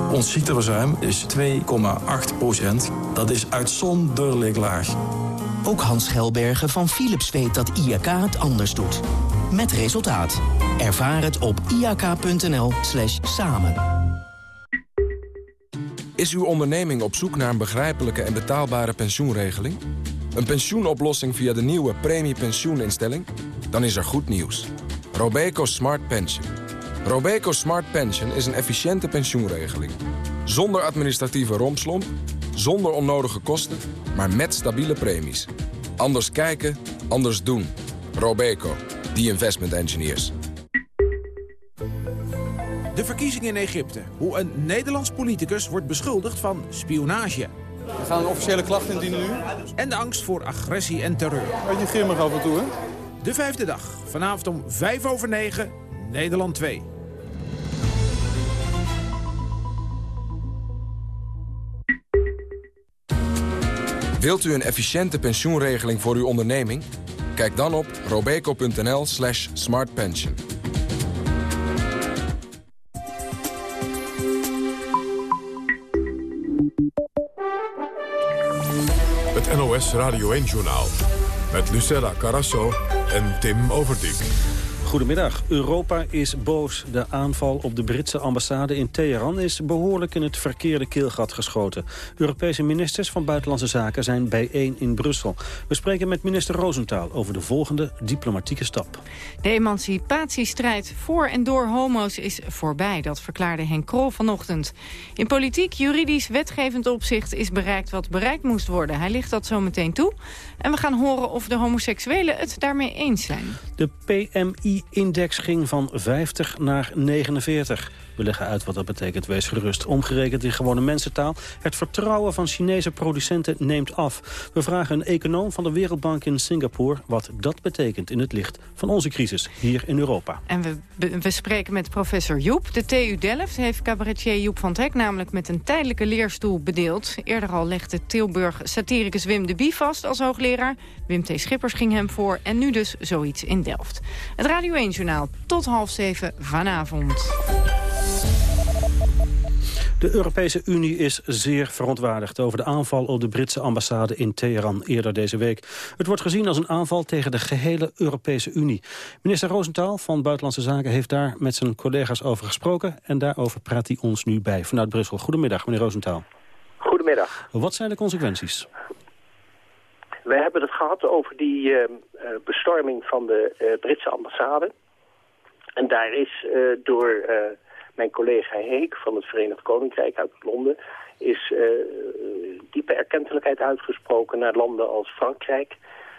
Speaker 20: Ons ziekteverzuim is 2,8 procent. Dat is uitzonderlijk laag.
Speaker 17: Ook Hans Gelbergen van Philips weet dat IAK het anders doet. Met resultaat. Ervaar het op iak.nl slash samen.
Speaker 21: Is uw onderneming op zoek naar een begrijpelijke en betaalbare pensioenregeling? Een pensioenoplossing via de nieuwe premiepensioeninstelling? Dan is er goed nieuws. Robeco Smart Pension. Robeco Smart Pension is een efficiënte pensioenregeling. Zonder administratieve rompslomp, zonder onnodige kosten, maar met stabiele premies. Anders kijken, anders doen. Robeco, the investment engineers.
Speaker 22: De verkiezingen in Egypte. Hoe een Nederlands politicus wordt beschuldigd van spionage.
Speaker 23: We gaan een officiële klacht indienen nu.
Speaker 22: En de angst voor agressie en terreur.
Speaker 23: Beetje grimmig af en toe, hè?
Speaker 22: De vijfde dag. Vanavond om vijf over negen. Nederland 2.
Speaker 21: Wilt u een efficiënte pensioenregeling voor uw onderneming? Kijk dan op robeco.nl slash smartpension.
Speaker 1: Het NOS Radio 1-journaal met Lucella Carasso en Tim Overdijk.
Speaker 24: Goedemiddag. Europa is boos. De aanval op de Britse ambassade in Teheran is behoorlijk in het verkeerde keelgat geschoten. Europese ministers van Buitenlandse Zaken zijn bijeen in Brussel. We spreken met minister Rosenthal over de volgende diplomatieke stap.
Speaker 16: De emancipatiestrijd voor en door homo's is voorbij. Dat verklaarde Henk Krol vanochtend. In politiek, juridisch, wetgevend opzicht is bereikt wat bereikt moest worden. Hij ligt dat zo meteen toe. En we gaan horen of de homoseksuelen het daarmee eens zijn.
Speaker 24: De PMI-index ging van 50 naar 49. We leggen uit wat dat betekent, wees gerust. Omgerekend in gewone mensentaal. Het vertrouwen van Chinese producenten neemt af. We vragen een econoom van de Wereldbank in Singapore... wat dat betekent in het licht van onze crisis hier in Europa.
Speaker 16: En we, we spreken met professor Joep. De TU Delft heeft cabaretier Joep van Trek namelijk met een tijdelijke leerstoel bedeeld. Eerder al legde Tilburg satiricus Wim de Bie vast als hoogleraar. Wim T. Schippers ging hem voor en nu dus zoiets in Delft. Het Radio 1-journaal tot half zeven vanavond.
Speaker 24: De Europese Unie is zeer verontwaardigd over de aanval op de Britse ambassade in Teheran eerder deze week. Het wordt gezien als een aanval tegen de gehele Europese Unie. Minister Rosenthal van Buitenlandse Zaken heeft daar met zijn collega's over gesproken en daarover praat hij ons nu bij vanuit Brussel. Goedemiddag, meneer Rosenthal.
Speaker 25: Goedemiddag.
Speaker 24: Wat zijn de consequenties?
Speaker 25: We hebben het gehad over die uh, bestorming van de uh, Britse ambassade. En daar is uh, door mijn collega Heek van het Verenigd Koninkrijk uit Londen is uh, diepe erkentelijkheid uitgesproken naar landen als Frankrijk,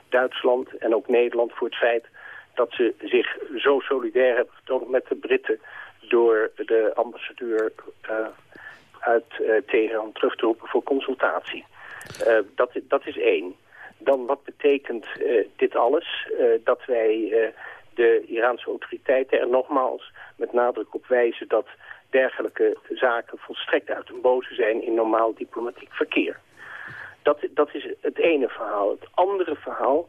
Speaker 25: Duitsland en ook Nederland voor het feit dat ze zich zo solidair hebben getoond met de Britten door de ambassadeur uh, uit uh, Teheran terug te roepen voor consultatie. dat, dat is één. Dan wat betekent dit alles? dat wij de Iraanse autoriteiten er nogmaals met nadruk op wijzen dat dergelijke zaken volstrekt uit een boze zijn in normaal diplomatiek verkeer. Dat, dat is het ene verhaal. Het andere verhaal,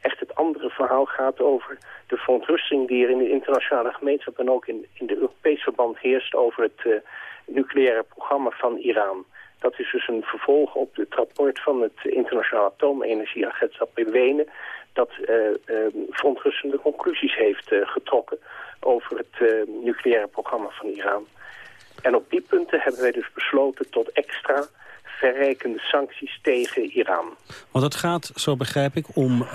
Speaker 25: echt het andere verhaal gaat over de verontrusting die er in de internationale gemeenschap en ook in, in de Europese verband heerst over het uh, nucleaire programma van Iran. Dat is dus een vervolg op het rapport van het Internationaal Atoomenergieagentschap in Wenen dat uh, uh, verontrustende conclusies heeft uh, getrokken over het nucleaire programma van Iran. En op die punten hebben wij dus besloten tot extra verrijkende sancties tegen Iran.
Speaker 24: Want het gaat, zo begrijp ik, om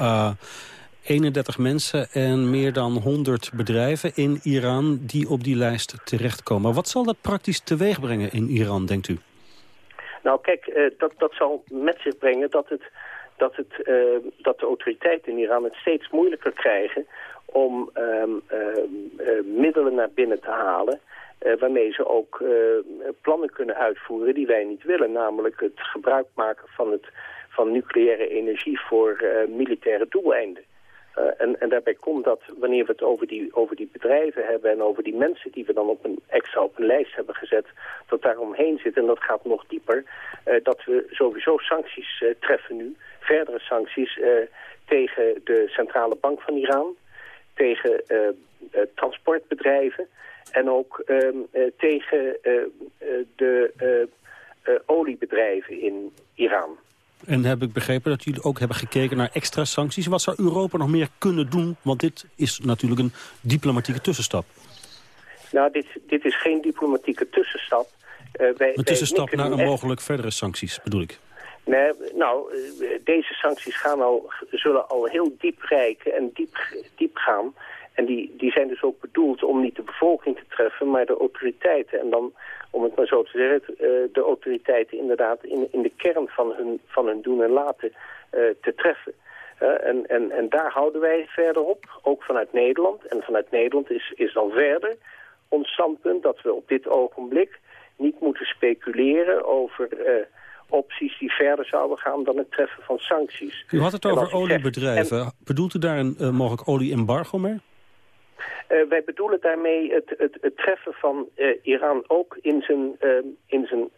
Speaker 24: 31 mensen en meer dan 100 bedrijven in Iran die op die lijst terechtkomen. Wat zal dat praktisch teweeg brengen in Iran, denkt u?
Speaker 25: Nou kijk, dat, dat zal met zich brengen dat het dat, het, uh, dat de autoriteiten in Iran het steeds moeilijker krijgen om um, uh, middelen naar binnen te halen... waarmee ze ook plannen kunnen uitvoeren die wij niet willen. Namelijk het gebruik maken van, het, van nucleaire energie voor militaire doeleinden. en, en, daarbij komt dat wanneer we het over die, over die bedrijven hebben en over die mensen die we dan op een, extra op een lijst hebben gezet, dat daar omheen zit en dat gaat nog dieper, dat we sowieso sancties treffen nu verdere sancties uh, tegen de centrale bank van Iran, tegen uh, transportbedrijven en ook ehm, tegen de oliebedrijven in Iran.
Speaker 24: En heb ik begrepen dat jullie ook hebben gekeken naar extra sancties. Wat zou Europa nog meer kunnen doen? Want dit is natuurlijk een diplomatieke tussenstap.
Speaker 25: Nou, dit, dit is geen diplomatieke tussenstap.
Speaker 24: Uh, wij, een tussenstap naar een mogelijk verdere sancties, bedoel ik.
Speaker 25: Nee, nou, deze sancties gaan al, zullen al heel diep reiken en diep, diep gaan. En die, die zijn dus ook bedoeld om niet de bevolking te treffen, maar de autoriteiten. En dan, om het maar zo te zeggen, eh, de autoriteiten inderdaad in, in de kern van hun, van hun doen en laten uh, te treffen. En, en, en daar houden wij verder op, ook vanuit Nederland. En vanuit Nederland is, is dan verder ons standpunt dat we op dit ogenblik niet moeten speculeren over opties die verder zouden gaan dan het treffen van sancties.
Speaker 24: U had het over oliebedrijven. Bedoelt u daar een uh, mogelijk olieembargo mee?
Speaker 25: Uh, wij bedoelen daarmee het, het, het treffen van uh, Iran ook in zijn, in zijn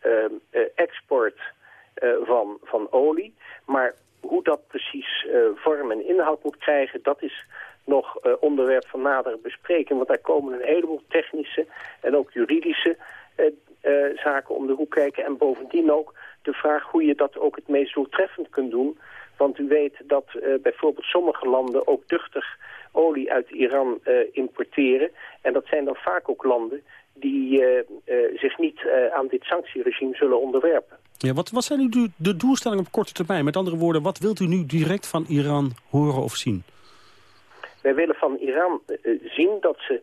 Speaker 25: export van, van olie. Maar hoe dat precies vorm en inhoud moet krijgen, dat is nog onderwerp van nadere bespreking. Want daar komen een heleboel technische en ook juridische zaken om de hoek kijken. En bovendien ook de vraag hoe je dat ook het meest doeltreffend kunt doen. Want u weet dat uh, bijvoorbeeld sommige landen ook duchtig olie uit Iran importeren. En dat zijn dan vaak ook landen die zich niet aan dit sanctieregime zullen onderwerpen.
Speaker 24: Ja, wat, wat zijn nu de, de doelstellingen op korte termijn? Met andere woorden, wat wilt u nu direct van Iran horen of zien?
Speaker 25: Wij willen van Iran zien dat ze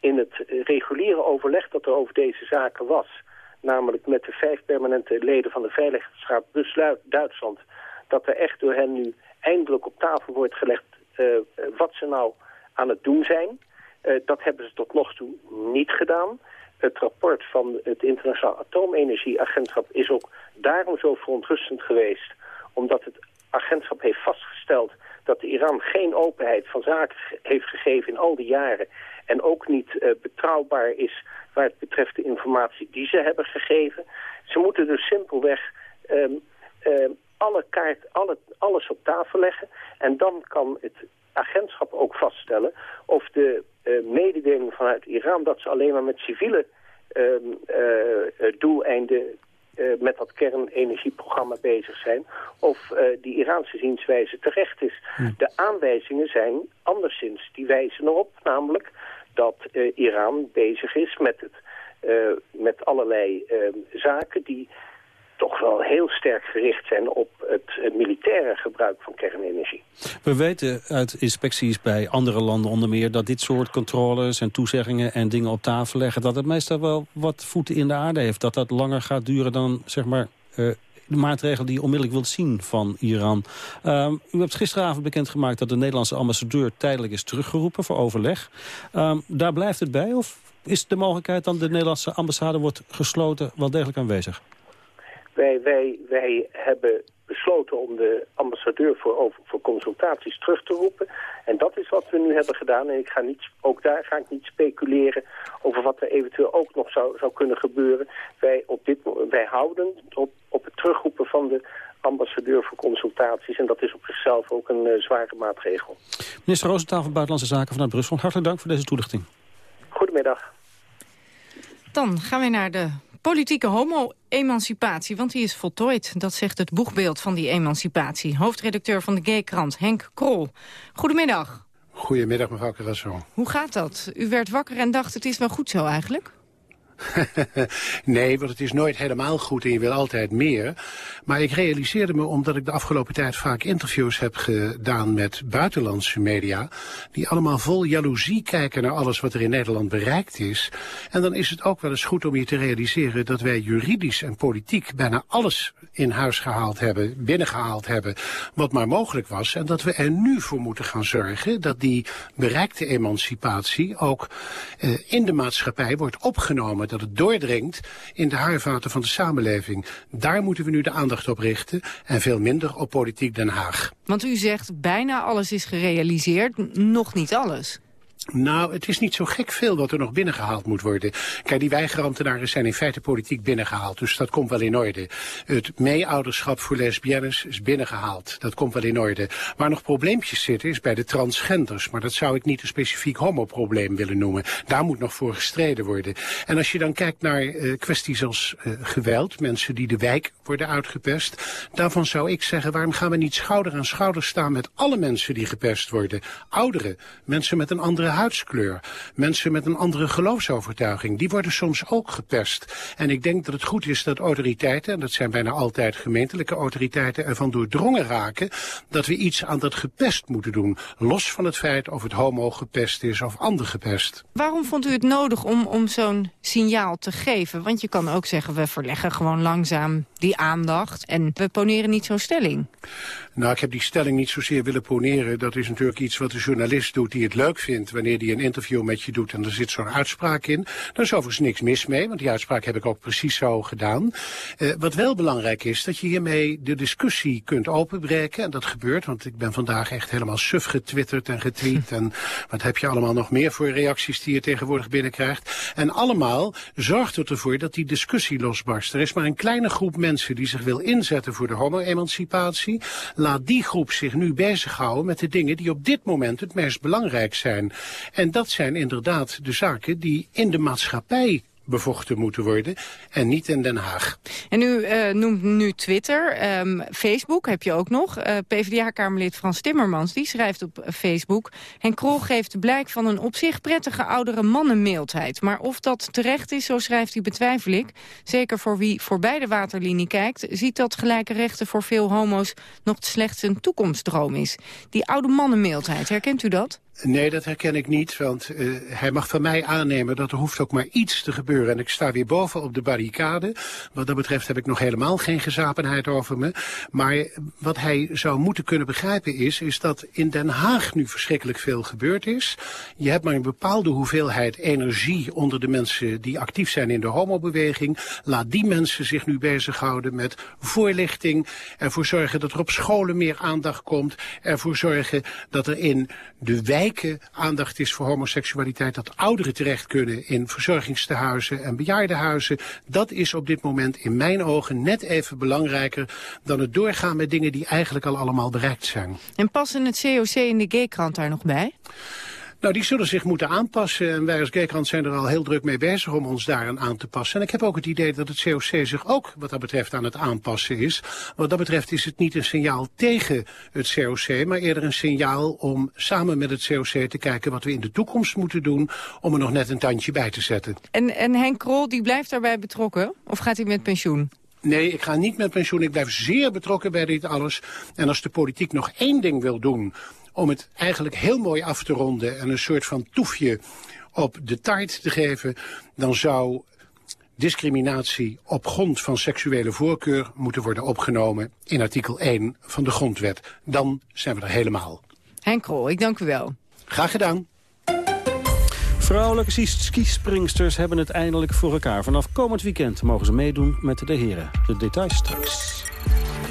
Speaker 25: in het reguliere overleg dat er over deze zaken was... namelijk met de vijf permanente leden van de Veiligheidsraad plus Duitsland... dat er echt door hen nu eindelijk op tafel wordt gelegd uh, wat ze nou aan het doen zijn. Uh, dat hebben ze tot nog toe niet gedaan. Het rapport van het Internationaal Atoomenergieagentschap is ook daarom zo verontrustend geweest. Omdat het agentschap heeft vastgesteld dat Iran geen openheid van zaken heeft gegeven in al die jaren en ook niet uh, betrouwbaar is waar het betreft de informatie die ze hebben gegeven. Ze moeten dus simpelweg um, um, alle kaart, alle, alles op tafel leggen en dan kan het agentschap ook vaststellen of de uh, mededeling vanuit Iran dat ze alleen maar met civiele um, uh, doeleinden met dat kernenergieprogramma bezig zijn... of uh, die Iraanse zienswijze terecht is. Hm. De aanwijzingen zijn anderszins. Die wijzen erop namelijk dat uh, Iran bezig is met, het, met allerlei uh, zaken die toch wel heel sterk gericht zijn op het militaire gebruik van kernenergie.
Speaker 24: We weten uit inspecties bij andere landen onder meer... dat dit soort controles en toezeggingen en dingen op tafel leggen... dat het meestal wel wat voeten in de aarde heeft. Dat dat langer gaat duren dan zeg maar, uh, de maatregelen die je onmiddellijk wilt zien van Iran. Um, u hebt gisteravond bekendgemaakt dat de Nederlandse ambassadeur tijdelijk is teruggeroepen voor overleg. Um, daar blijft het bij of is de mogelijkheid dat de Nederlandse ambassade wordt gesloten wel degelijk aanwezig?
Speaker 25: Wij, wij, wij hebben besloten om de ambassadeur voor, over, voor consultaties terug te roepen. En dat is wat we nu hebben gedaan. En ik ga niet, ook daar ga ik niet speculeren over wat er eventueel ook nog zou, zou kunnen gebeuren. Wij, op dit, wij houden op, op het terugroepen van de ambassadeur voor consultaties. En dat is op zichzelf ook een uh, zware maatregel.
Speaker 24: Minister Roosentaal van Buitenlandse Zaken vanuit Brussel. Hartelijk dank voor deze toelichting.
Speaker 25: Goedemiddag.
Speaker 16: Dan gaan we naar de Politieke homo-emancipatie, want die is voltooid. Dat zegt het boegbeeld van die emancipatie. Hoofdredacteur van de Gay-krant, Henk Krol. Goedemiddag.
Speaker 26: Goedemiddag, mevrouw Carasso.
Speaker 16: Hoe gaat dat? U werd wakker en dacht, het is wel goed zo eigenlijk?
Speaker 26: nee, want het is nooit helemaal goed en je wil altijd meer. Maar ik realiseerde me, omdat ik de afgelopen tijd vaak interviews heb gedaan met buitenlandse media, die allemaal vol jaloezie kijken naar alles wat er in Nederland bereikt is. En dan is het ook wel eens goed om je te realiseren dat wij juridisch en politiek bijna alles in huis gehaald hebben, binnengehaald hebben, wat maar mogelijk was. En dat we er nu voor moeten gaan zorgen dat die bereikte emancipatie ook uh, in de maatschappij wordt opgenomen dat het doordringt in de haarvaten van de samenleving. Daar moeten we nu de aandacht op richten en veel minder op politiek Den Haag.
Speaker 16: Want u zegt bijna alles is gerealiseerd, nog niet alles.
Speaker 26: Nou, het is niet zo gek veel wat er nog binnengehaald moet worden. Kijk, die weigerambtenaren zijn in feite politiek binnengehaald. Dus dat komt wel in orde. Het meeouderschap voor lesbiennes is binnengehaald. Dat komt wel in orde. Waar nog probleempjes zitten is bij de transgenders. Maar dat zou ik niet een specifiek homoprobleem willen noemen. Daar moet nog voor gestreden worden. En als je dan kijkt naar uh, kwesties als uh, geweld. Mensen die de wijk worden uitgepest. Daarvan zou ik zeggen, waarom gaan we niet schouder aan schouder staan met alle mensen die gepest worden? Ouderen, mensen met een andere huidskleur. Mensen met een andere geloofsovertuiging, die worden soms ook gepest. En ik denk dat het goed is dat autoriteiten, en dat zijn bijna altijd gemeentelijke autoriteiten, ervan doordrongen raken dat we iets aan dat gepest moeten doen. Los van het feit of het homo gepest is of ander gepest.
Speaker 16: Waarom vond u het nodig om, om zo'n signaal te geven? Want je kan ook zeggen, we verleggen gewoon langzaam die aandacht en we poneren niet zo'n stelling.
Speaker 26: Nou, ik heb die stelling niet zozeer willen poneren. Dat is natuurlijk iets wat de journalist doet die het leuk vindt... wanneer die een interview met je doet en er zit zo'n uitspraak in. Daar is overigens niks mis mee, want die uitspraak heb ik ook precies zo gedaan. Uh, wat wel belangrijk is, dat je hiermee de discussie kunt openbreken. En dat gebeurt, want ik ben vandaag echt helemaal suf getwitterd en getweet. en wat heb je allemaal nog meer voor reacties die je tegenwoordig binnenkrijgt. En allemaal zorgt het ervoor dat die discussie losbarst. Er is maar een kleine groep mensen die zich wil inzetten voor de homo-emancipatie laat die groep zich nu bezighouden met de dingen die op dit moment het meest belangrijk zijn. En dat zijn inderdaad de zaken die in de maatschappij bevochten moeten worden en niet in Den Haag.
Speaker 16: En u uh, noemt nu Twitter, um, Facebook heb je ook nog. Uh, PvdA-kamerlid Frans Timmermans die schrijft op Facebook... Henk Krol geeft blijk van een op zich prettige oudere mannenmildheid. Maar of dat terecht is, zo schrijft hij, betwijfel ik. Zeker voor wie voorbij de waterlinie kijkt... ziet dat gelijke rechten voor veel homo's nog slechts een toekomstdroom is. Die oude mannenmildheid, herkent u dat?
Speaker 26: Nee, dat herken ik niet, want uh, hij mag van mij aannemen dat er hoeft ook maar iets te gebeuren. En ik sta weer boven op de barricade. Wat dat betreft heb ik nog helemaal geen gezapenheid over me. Maar wat hij zou moeten kunnen begrijpen is, is dat in Den Haag nu verschrikkelijk veel gebeurd is. Je hebt maar een bepaalde hoeveelheid energie onder de mensen die actief zijn in de homobeweging. Laat die mensen zich nu bezighouden met voorlichting. Ervoor zorgen dat er op scholen meer aandacht komt. Ervoor zorgen dat er in de wijk aandacht is voor homoseksualiteit... dat ouderen terecht kunnen in verzorgingstehuizen en bejaardenhuizen... dat is op dit moment in mijn ogen net even belangrijker... dan het doorgaan met dingen die eigenlijk al allemaal bereikt zijn.
Speaker 16: En passen het COC en de G-krant daar nog bij?
Speaker 26: Nou, die zullen zich moeten aanpassen. En wij als Gaykrant zijn er al heel druk mee bezig om ons daaraan aan te passen. En ik heb ook het idee dat het COC zich ook wat dat betreft aan het aanpassen is. Wat dat betreft is het niet een signaal tegen het COC, maar eerder een signaal om samen met het COC te kijken wat we in de toekomst moeten doen om er nog net een tandje bij te zetten.
Speaker 16: En, en Henk Krol, die blijft daarbij betrokken? Of gaat hij met pensioen?
Speaker 26: Nee, ik ga niet met pensioen. Ik blijf zeer betrokken bij dit alles. En als de politiek nog één ding wil doen om het eigenlijk heel mooi af te ronden en een soort van toefje op de taart te geven, dan zou discriminatie op grond van seksuele voorkeur moeten worden opgenomen in artikel 1 van de grondwet. Dan zijn we er helemaal.
Speaker 16: Henk Krol, ik dank u wel.
Speaker 26: Graag gedaan.
Speaker 24: Vrouwelijke skispringsters hebben het eindelijk voor elkaar. Vanaf komend weekend mogen ze meedoen met de heren. De details straks.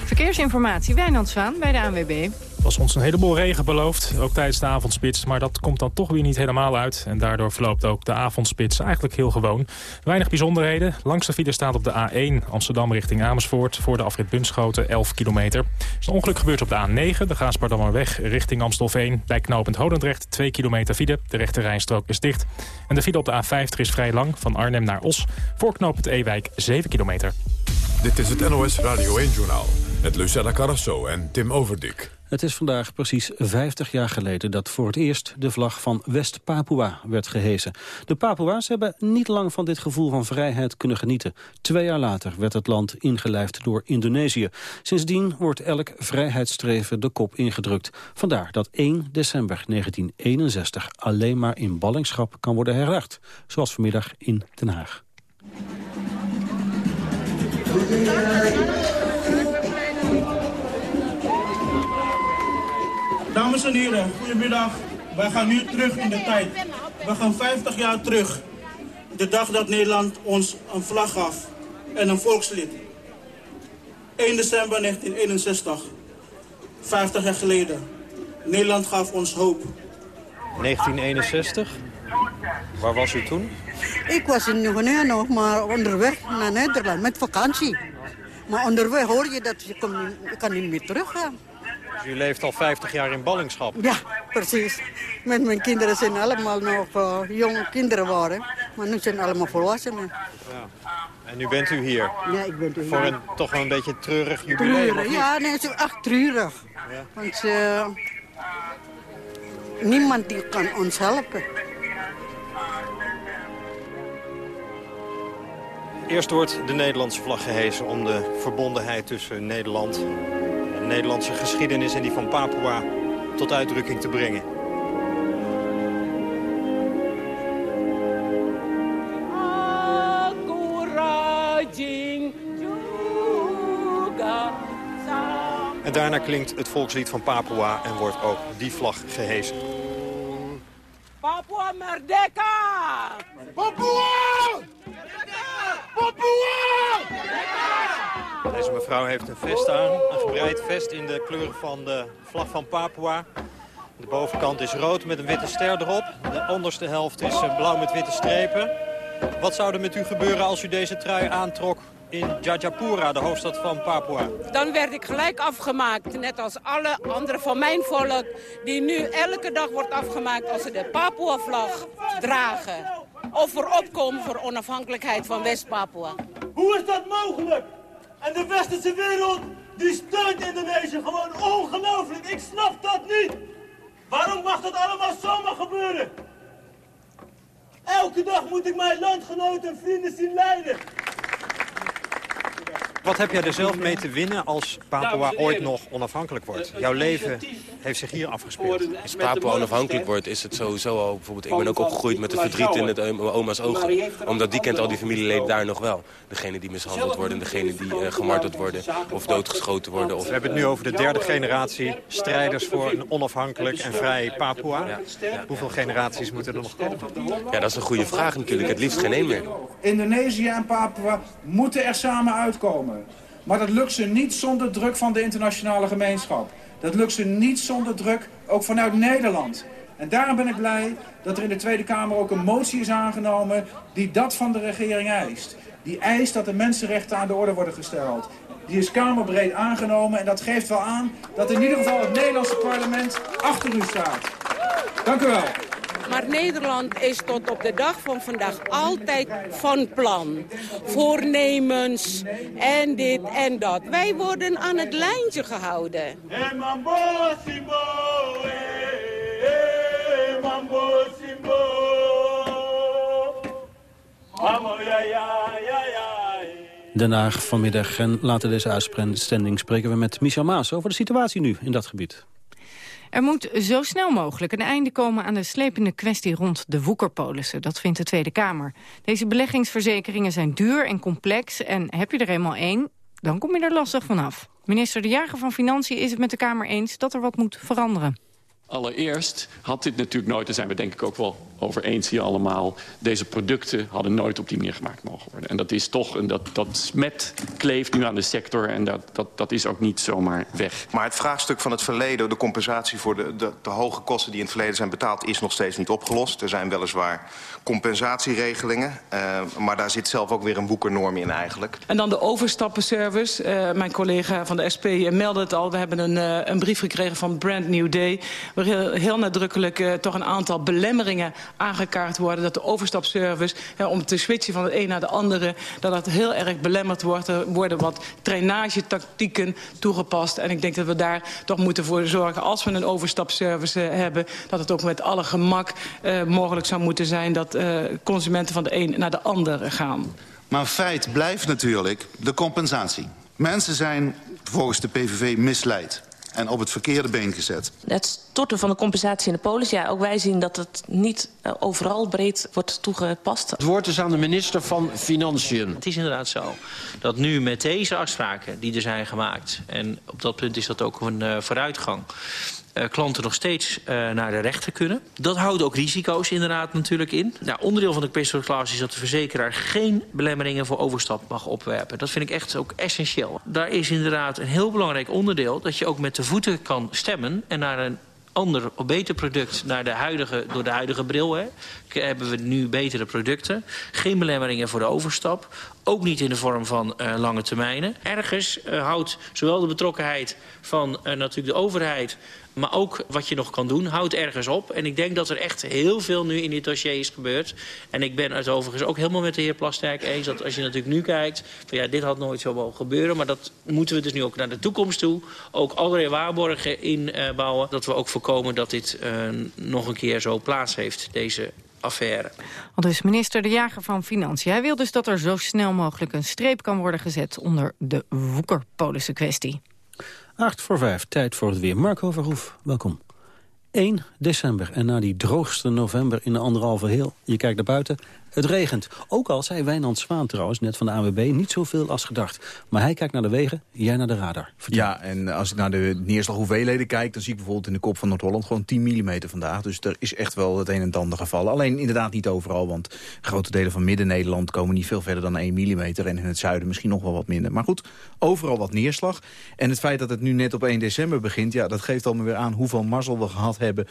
Speaker 16: Verkeersinformatie, Wijnand Zwaan bij de ANWB
Speaker 3: was ons een heleboel regen beloofd, ook tijdens de avondspits. Maar dat komt dan toch weer niet helemaal uit. En daardoor verloopt ook de avondspits eigenlijk heel gewoon. Weinig bijzonderheden. Langs de file staat op de A1 Amsterdam richting Amersfoort... voor de afrit Bunschoten, 11 kilometer. Er een ongeluk gebeurd op de A9, de Gaaspardammerweg richting Amstelveen. Bij knooppunt Hodendrecht, 2 kilometer file. De rechte rijstrook is dicht. En de file op de A50 is vrij lang, van Arnhem naar Os. Voor knooppunt Ewijk, 7 kilometer.
Speaker 1: Dit is het NOS Radio 1-journaal met Lucella Carrasso en Tim Overdik.
Speaker 24: Het is vandaag precies 50 jaar geleden dat voor het eerst de vlag van West-Papua werd gehezen. De Papua's hebben niet lang van dit gevoel van vrijheid kunnen genieten. Twee jaar later werd het land ingelijfd door Indonesië. Sindsdien wordt elk vrijheidsstreven de kop ingedrukt. Vandaar dat 1 december 1961 alleen maar in ballingschap kan worden herdacht. Zoals vanmiddag in Den Haag.
Speaker 27: Dames en heren, goedemiddag. Wij gaan nu terug in de tijd. We gaan 50 jaar terug. De dag dat Nederland ons een vlag gaf en een volkslied. 1 december 1961. 50 jaar geleden. Nederland gaf ons hoop.
Speaker 28: 1961? Waar was u toen?
Speaker 29: Ik was in Nieuw nog, maar onderweg naar Nederland met vakantie. Maar onderweg hoor je dat je kan niet meer teruggaan.
Speaker 28: Dus u leeft al 50 jaar in ballingschap?
Speaker 29: Ja, precies. Met mijn kinderen zijn allemaal nog uh, jonge kinderen waren. Maar nu zijn allemaal volwassenen. Ja.
Speaker 28: En nu bent u hier?
Speaker 29: Ja, ik ben hier.
Speaker 28: Voor een toch wel een beetje treurig jubileum?
Speaker 29: Treurig, ja, nee, het is echt treurig. Ja. Want uh, niemand die kan ons helpen.
Speaker 28: Eerst wordt de Nederlandse vlag gehezen om de verbondenheid tussen Nederland de Nederlandse geschiedenis en die van Papua tot uitdrukking te brengen. En daarna klinkt het volkslied van Papua en wordt ook die vlag gehezen.
Speaker 30: Papua Merdeka! Papua!
Speaker 28: Papua! Deze mevrouw heeft een vest aan, een gebreid vest in de kleuren van de vlag van Papua. De bovenkant is rood met een witte ster erop. De onderste helft is eh, blauw met witte strepen. Wat zou er met u gebeuren als u deze trui aantrok in Jajapura, de hoofdstad van Papua?
Speaker 30: Dan werd ik gelijk afgemaakt, net als alle anderen van mijn volk... die nu elke dag wordt afgemaakt als ze de Papua-vlag dragen. of voor opkomen voor onafhankelijkheid van West-Papua.
Speaker 31: Hoe is dat mogelijk? En de westerse wereld, die steunt Indonesië gewoon ongelooflijk. Ik snap dat niet. Waarom mag dat allemaal zomaar gebeuren? Elke dag moet ik mijn landgenoten en vrienden zien lijden.
Speaker 28: Wat heb jij er zelf mee te winnen als Papua ooit nog onafhankelijk wordt? Jouw leven heeft zich hier afgespeeld.
Speaker 18: Als Papua onafhankelijk wordt, is het sowieso al... bijvoorbeeld, ik ben ook opgegroeid met de verdriet in het, mijn oma's ogen. Omdat die kent al die familieleden daar nog wel. Degene die mishandeld worden, degene die uh, gemarteld worden... of doodgeschoten worden. Of...
Speaker 28: We hebben het nu over de derde generatie strijders voor een onafhankelijk en vrij Papua. Hoeveel generaties moeten er nog komen?
Speaker 18: Ja, dat is een goede vraag natuurlijk. Het liefst geen één meer.
Speaker 23: Indonesië en Papua moeten er samen uitkomen. Maar dat lukt ze niet zonder druk van de internationale gemeenschap. Dat lukt ze niet zonder druk, ook vanuit Nederland. En daarom ben ik blij dat er in de Tweede Kamer ook een motie is aangenomen... die dat van de regering eist. Die eist dat de mensenrechten aan de orde worden gesteld. Die is kamerbreed aangenomen en dat geeft wel aan... dat in ieder geval het Nederlandse parlement achter u staat. Dank u wel.
Speaker 30: Maar Nederland is tot op de dag van vandaag altijd van plan. Voornemens en dit en dat. Wij worden aan het lijntje gehouden.
Speaker 24: Den Haag vanmiddag en later deze uitzending spreken we met Michel Maas over de situatie nu in dat gebied.
Speaker 16: Er moet zo snel mogelijk een einde komen aan de slepende kwestie rond de woekerpolissen. Dat vindt de Tweede Kamer. Deze beleggingsverzekeringen zijn duur en complex en heb je er eenmaal één, dan kom je er lastig vanaf. Minister De Jager van Financiën is het met de Kamer eens dat er wat moet veranderen.
Speaker 32: Allereerst had dit natuurlijk nooit, daar zijn we denk ik ook wel over eens hier allemaal... deze producten hadden nooit op die manier gemaakt mogen worden. En dat is toch, een, dat, dat smet kleeft nu aan de sector en dat, dat, dat is ook niet zomaar weg.
Speaker 33: Maar het vraagstuk van het verleden, de compensatie voor de, de, de hoge kosten... die in het verleden zijn betaald, is nog steeds niet opgelost. Er zijn weliswaar compensatieregelingen, uh, maar daar zit zelf ook weer een boekernorm in eigenlijk.
Speaker 34: En dan de overstappenservice. Uh, mijn collega van de SP meldde het al. We hebben een, uh, een brief gekregen van Brand New Day... waar heel, heel nadrukkelijk toch een aantal belemmeringen aangekaart worden. Dat de overstapservice, hè, om te switchen van het een naar de andere... dat dat heel erg belemmerd wordt. Er worden wat trainagetactieken toegepast. En ik denk dat we daar toch moeten voor zorgen... als we een overstapservice uh, hebben... dat het ook met alle gemak uh, mogelijk zou moeten zijn... dat uh, consumenten van de een naar de ander gaan.
Speaker 35: Maar feit blijft natuurlijk de compensatie. Mensen zijn volgens de PVV misleid en op het verkeerde been gezet.
Speaker 36: Het storten van de compensatie in de polis, ja, ook wij zien dat het niet uh, overal breed wordt toegepast.
Speaker 37: Het woord is aan de minister van Financiën.
Speaker 38: Het is inderdaad zo dat nu met deze afspraken die er zijn gemaakt... en op dat punt is dat ook een uh, vooruitgang... Uh, klanten nog steeds uh, naar de rechter kunnen. Dat houdt ook risico's inderdaad natuurlijk in. Nou, onderdeel van de kwestionclaus is dat de verzekeraar geen belemmeringen voor overstap mag opwerpen. Dat vind ik echt ook essentieel. Daar is inderdaad een heel belangrijk onderdeel dat je ook met de voeten kan stemmen en naar een ander of beter product naar de huidige, door de huidige bril. Hè, hebben we nu betere producten. Geen belemmeringen voor de overstap. Ook niet in de vorm van uh, lange termijnen. Ergens houdt zowel de betrokkenheid van natuurlijk de overheid... maar ook wat je nog kan doen, houdt ergens op. En ik denk dat er echt heel veel nu in dit dossier is gebeurd. En ik ben het overigens ook helemaal met de heer Plasterk eens... dat als je natuurlijk nu kijkt, van ja, dit had nooit zo mogen gebeuren... maar dat moeten we dus nu ook naar de toekomst toe... ook allerlei waarborgen inbouwen... dat we ook voorkomen dat dit nog een keer zo plaats heeft, deze affaire.
Speaker 16: Al dus minister De Jager van Financiën. Hij wil dus dat er zo snel mogelijk een streep kan worden gezet... onder de woekerpolische kwestie.
Speaker 24: 8 voor 5, tijd voor het weer. Marco Verhoef, welkom. 1 december en na die droogste november in de anderhalve heel... je kijkt naar buiten, het regent. Ook al zei Wijnand Zwaan trouwens, net van de ANWB, niet zoveel als gedacht. Maar hij kijkt naar de wegen, jij naar de radar.
Speaker 39: Ja, en als ik naar de neerslaghoeveelheden kijk... dan zie ik bijvoorbeeld in de kop van Noord-Holland gewoon 10 mm vandaag. Dus er is echt wel het een en het ander gevallen. Alleen inderdaad niet overal, want grote delen van Midden-Nederland... komen niet veel verder dan 1 mm. En in het zuiden misschien nog wel wat minder. Maar goed, overal wat neerslag. En het feit dat het nu net op 1 december begint... ja, dat geeft allemaal weer aan hoeveel mazzel we gehad hebben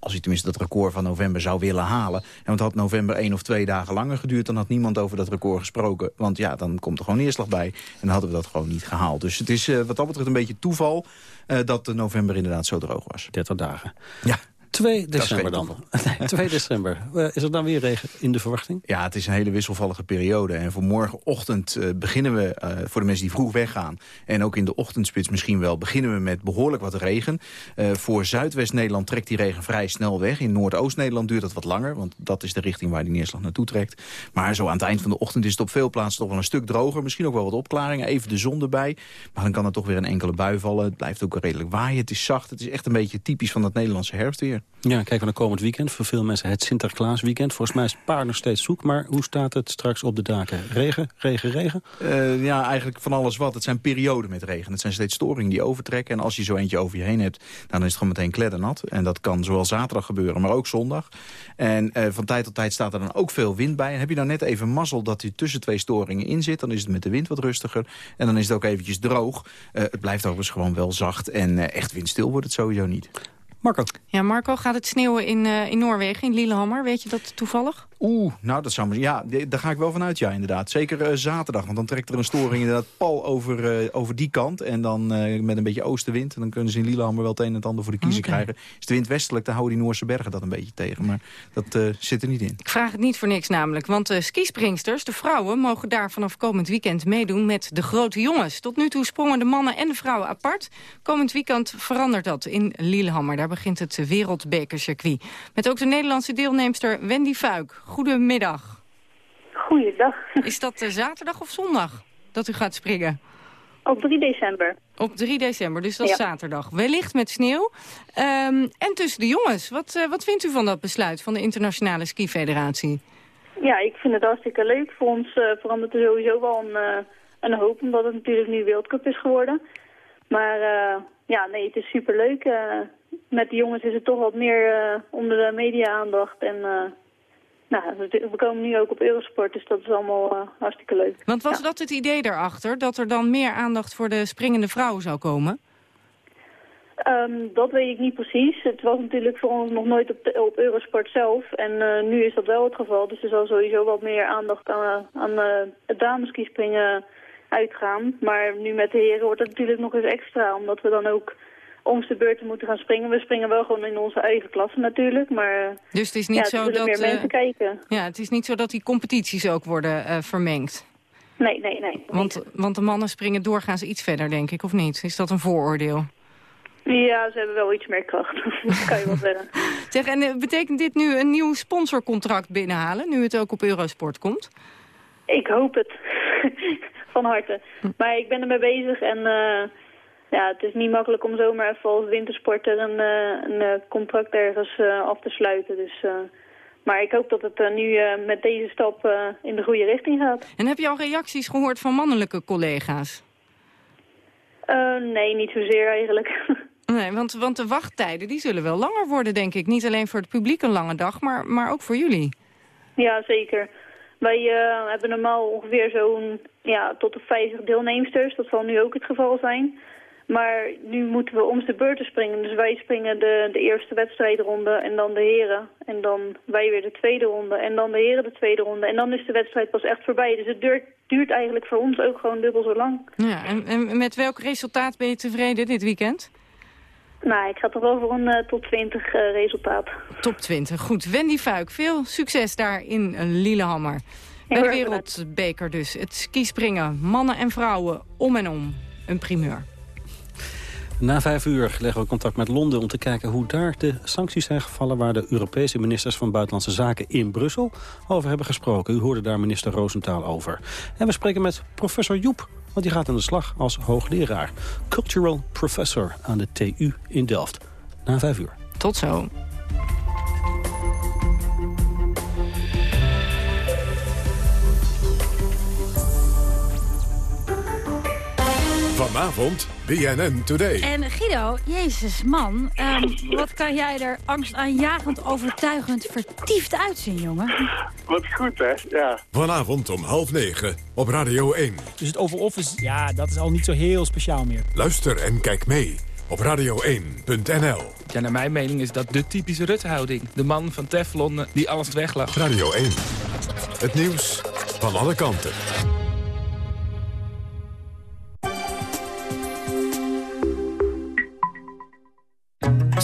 Speaker 39: als hij tenminste dat record van november zou willen halen. En want had november één of twee dagen langer geduurd... dan had niemand over dat record gesproken. Want ja, dan komt er gewoon neerslag bij. En dan hadden we dat gewoon niet gehaald. Dus het is uh, wat dat betreft een beetje toeval... Uh, dat de november inderdaad zo droog was.
Speaker 24: 30 dagen.
Speaker 39: Ja.
Speaker 24: 2 december dan. Nee, 2 december. Uh, is er dan weer regen in de verwachting?
Speaker 39: Ja, het is een hele wisselvallige periode. En voor morgenochtend uh, beginnen we, uh, voor de mensen die vroeg weggaan... en ook in de ochtendspits misschien wel, beginnen we met behoorlijk wat regen. voor Zuidwest-Nederland trekt die regen vrij snel weg. In Noordoost-Nederland duurt dat wat langer... want dat is de richting waar die neerslag naartoe trekt. Maar zo aan het eind van de ochtend is het op veel plaatsen toch wel een stuk droger. Misschien ook wel wat opklaringen, even de zon erbij. Maar dan kan er toch weer een enkele bui vallen. Het blijft ook redelijk waaien, het is zacht. Het is echt een beetje typisch van dat Nederlandse herfstweer.
Speaker 24: Ja, kijken we naar komend weekend. Voor veel mensen het Sinterklaasweekend. Volgens mij is het paard nog steeds zoek. Maar hoe staat het straks op de daken? Regen, regen, regen?
Speaker 39: Uh, ja, eigenlijk van alles wat. Het zijn perioden met regen. Het zijn steeds storingen die overtrekken. En als je zo eentje over je heen hebt, dan is het gewoon meteen kleddernat. En dat kan zowel zaterdag gebeuren, maar ook zondag. En uh, van tijd tot tijd staat er dan ook veel wind bij. En heb je dan net even mazzel dat je tussen twee storingen in zit... dan is het met de wind wat rustiger. En dan is het ook eventjes droog. Uh, het blijft overigens gewoon wel zacht. En echt windstil wordt het sowieso niet.
Speaker 24: Marco.
Speaker 16: Ja, Marco, gaat het sneeuwen in, uh, in Noorwegen, in Lillehammer? Weet je dat toevallig?
Speaker 39: Oeh, nou dat zou maar... Ja, daar ga ik wel vanuit, ja, inderdaad. Zeker uh, zaterdag, want dan trekt er een storing inderdaad pal over, uh, over die kant. En dan met een beetje oostenwind. En dan kunnen ze in Lillehammer wel het een en het ander voor de kiezer okay. krijgen. Is de wind westelijk, dan houden die Noorse bergen dat een beetje tegen. Maar dat zit er niet in.
Speaker 16: Ik vraag het niet voor niks namelijk. Want de skispringsters, de vrouwen, mogen daar vanaf komend weekend meedoen met de grote jongens. Tot nu toe sprongen de mannen en de vrouwen apart. Komend weekend verandert dat in Lillehammer. Daar begint het wereldbekercircuit. Met ook de Nederlandse deelnemster Wendy Fuik. Goedemiddag.
Speaker 40: Goeiedag.
Speaker 16: Is dat uh, zaterdag of zondag dat u gaat springen?
Speaker 40: Op 3 december.
Speaker 16: Op 3 december, dus dat is ja. zaterdag. Wellicht met sneeuw. Um, en tussen de jongens. Wat, uh, wat vindt u van dat besluit van de Internationale Ski Federatie?
Speaker 40: Ja, ik vind het hartstikke leuk. Voor ons uh, verandert er sowieso wel een, een hoop, omdat het natuurlijk nu Wereldcup is geworden. Maar ja, nee, het is superleuk. met de jongens is het toch wat meer onder de media-aandacht en... Nou, we komen nu ook op Eurosport, dus dat is allemaal uh, hartstikke leuk.
Speaker 16: Want was ja. dat het idee daarachter, dat er dan meer aandacht voor de springende vrouwen zou komen?
Speaker 40: Um, dat weet ik niet precies. Het was natuurlijk voor ons nog nooit op, de, op Eurosport zelf. En uh, nu is dat wel het geval. Dus er zal sowieso wat meer aandacht aan, aan uh, het dameskiespringen uitgaan. Maar nu met de heren wordt het natuurlijk nog eens extra. Omdat we dan ook om de beurten moeten gaan springen. We springen wel gewoon in onze eigen klasse natuurlijk, maar
Speaker 16: dus het is niet
Speaker 40: ja,
Speaker 16: zo dat
Speaker 40: meer mensen kijken.
Speaker 16: Ja, het is niet zo dat die competities ook worden uh, vermengd.
Speaker 40: Nee, nee, nee.
Speaker 16: Want, want de mannen springen doorgaans iets verder, denk ik, of niet? Is dat een vooroordeel?
Speaker 40: Ja, ze hebben wel iets meer kracht. dat kan je wel zeggen.
Speaker 16: Zeg, en uh, betekent dit nu een nieuw sponsorcontract binnenhalen, nu het ook op Eurosport komt?
Speaker 40: Ik hoop het. Van harte. Maar ik ben ermee bezig en... Uh, ja, het is niet makkelijk om zomaar even als wintersporter een, uh, een uh, contract ergens uh, af te sluiten. Dus, maar ik hoop dat het nu met deze stap in de goede richting gaat.
Speaker 16: En heb je al reacties gehoord van mannelijke collega's?
Speaker 40: nee, niet zozeer eigenlijk.
Speaker 16: nee, want, want de wachttijden die zullen wel langer worden, denk ik. Niet alleen voor het publiek een lange dag, maar, maar ook voor jullie.
Speaker 40: Ja, zeker. Wij hebben normaal ongeveer zo'n ja, tot de 50 deelnemsters. Dat zal nu ook het geval zijn. Maar nu moeten we om de beurten springen. Dus wij springen de, de eerste wedstrijdronde en dan de heren. En dan wij weer de tweede ronde en dan de heren de tweede ronde. En dan is de wedstrijd pas echt voorbij. Dus het duurt, duurt eigenlijk voor ons ook gewoon dubbel zo lang.
Speaker 16: Ja, en, en met welk resultaat ben je tevreden dit weekend?
Speaker 40: Nou, ik ga toch wel voor een uh, top 20 uh, resultaat.
Speaker 16: Top 20, goed. Wendy Fuik, veel succes daar in Lillehammer. Bij de Wereldbeker dus. Het skispringen, mannen en vrouwen, om en om. Een primeur.
Speaker 24: Na vijf uur leggen we contact met Londen om te kijken hoe daar de sancties zijn gevallen... waar de Europese ministers van Buitenlandse Zaken in Brussel over hebben gesproken. U hoorde daar minister Roosentaal over. En we spreken met professor Joep, want die gaat aan de slag als hoogleraar. Cultural Professor aan de TU in Delft. Na vijf uur.
Speaker 16: Tot zo.
Speaker 1: Vanavond BNN Today.
Speaker 41: En Guido, jezus man, um, wat kan jij er angstaanjagend overtuigend vertiefd uitzien, jongen?
Speaker 42: Wat goed, hè? Ja.
Speaker 1: Vanavond om half negen op Radio 1.
Speaker 43: Dus het Oval Office, ja, dat is al niet zo heel speciaal meer.
Speaker 1: Luister en kijk mee op radio1.nl.
Speaker 43: Ja, naar mijn mening is dat de typische Rutte-houding. De man van Teflon die alles weglacht.
Speaker 1: Radio 1. Het nieuws van alle kanten.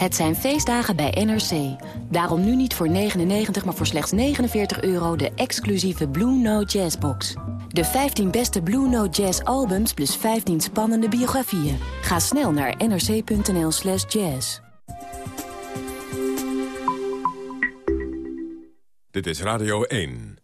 Speaker 44: Het zijn feestdagen bij NRC. Daarom nu niet voor 99, maar voor slechts 49 euro de exclusieve Blue Note Jazz box. De 15 beste Blue Note Jazz albums plus 15 spannende biografieën. Ga snel naar nrc.nl slash jazz.
Speaker 1: Dit is Radio 1.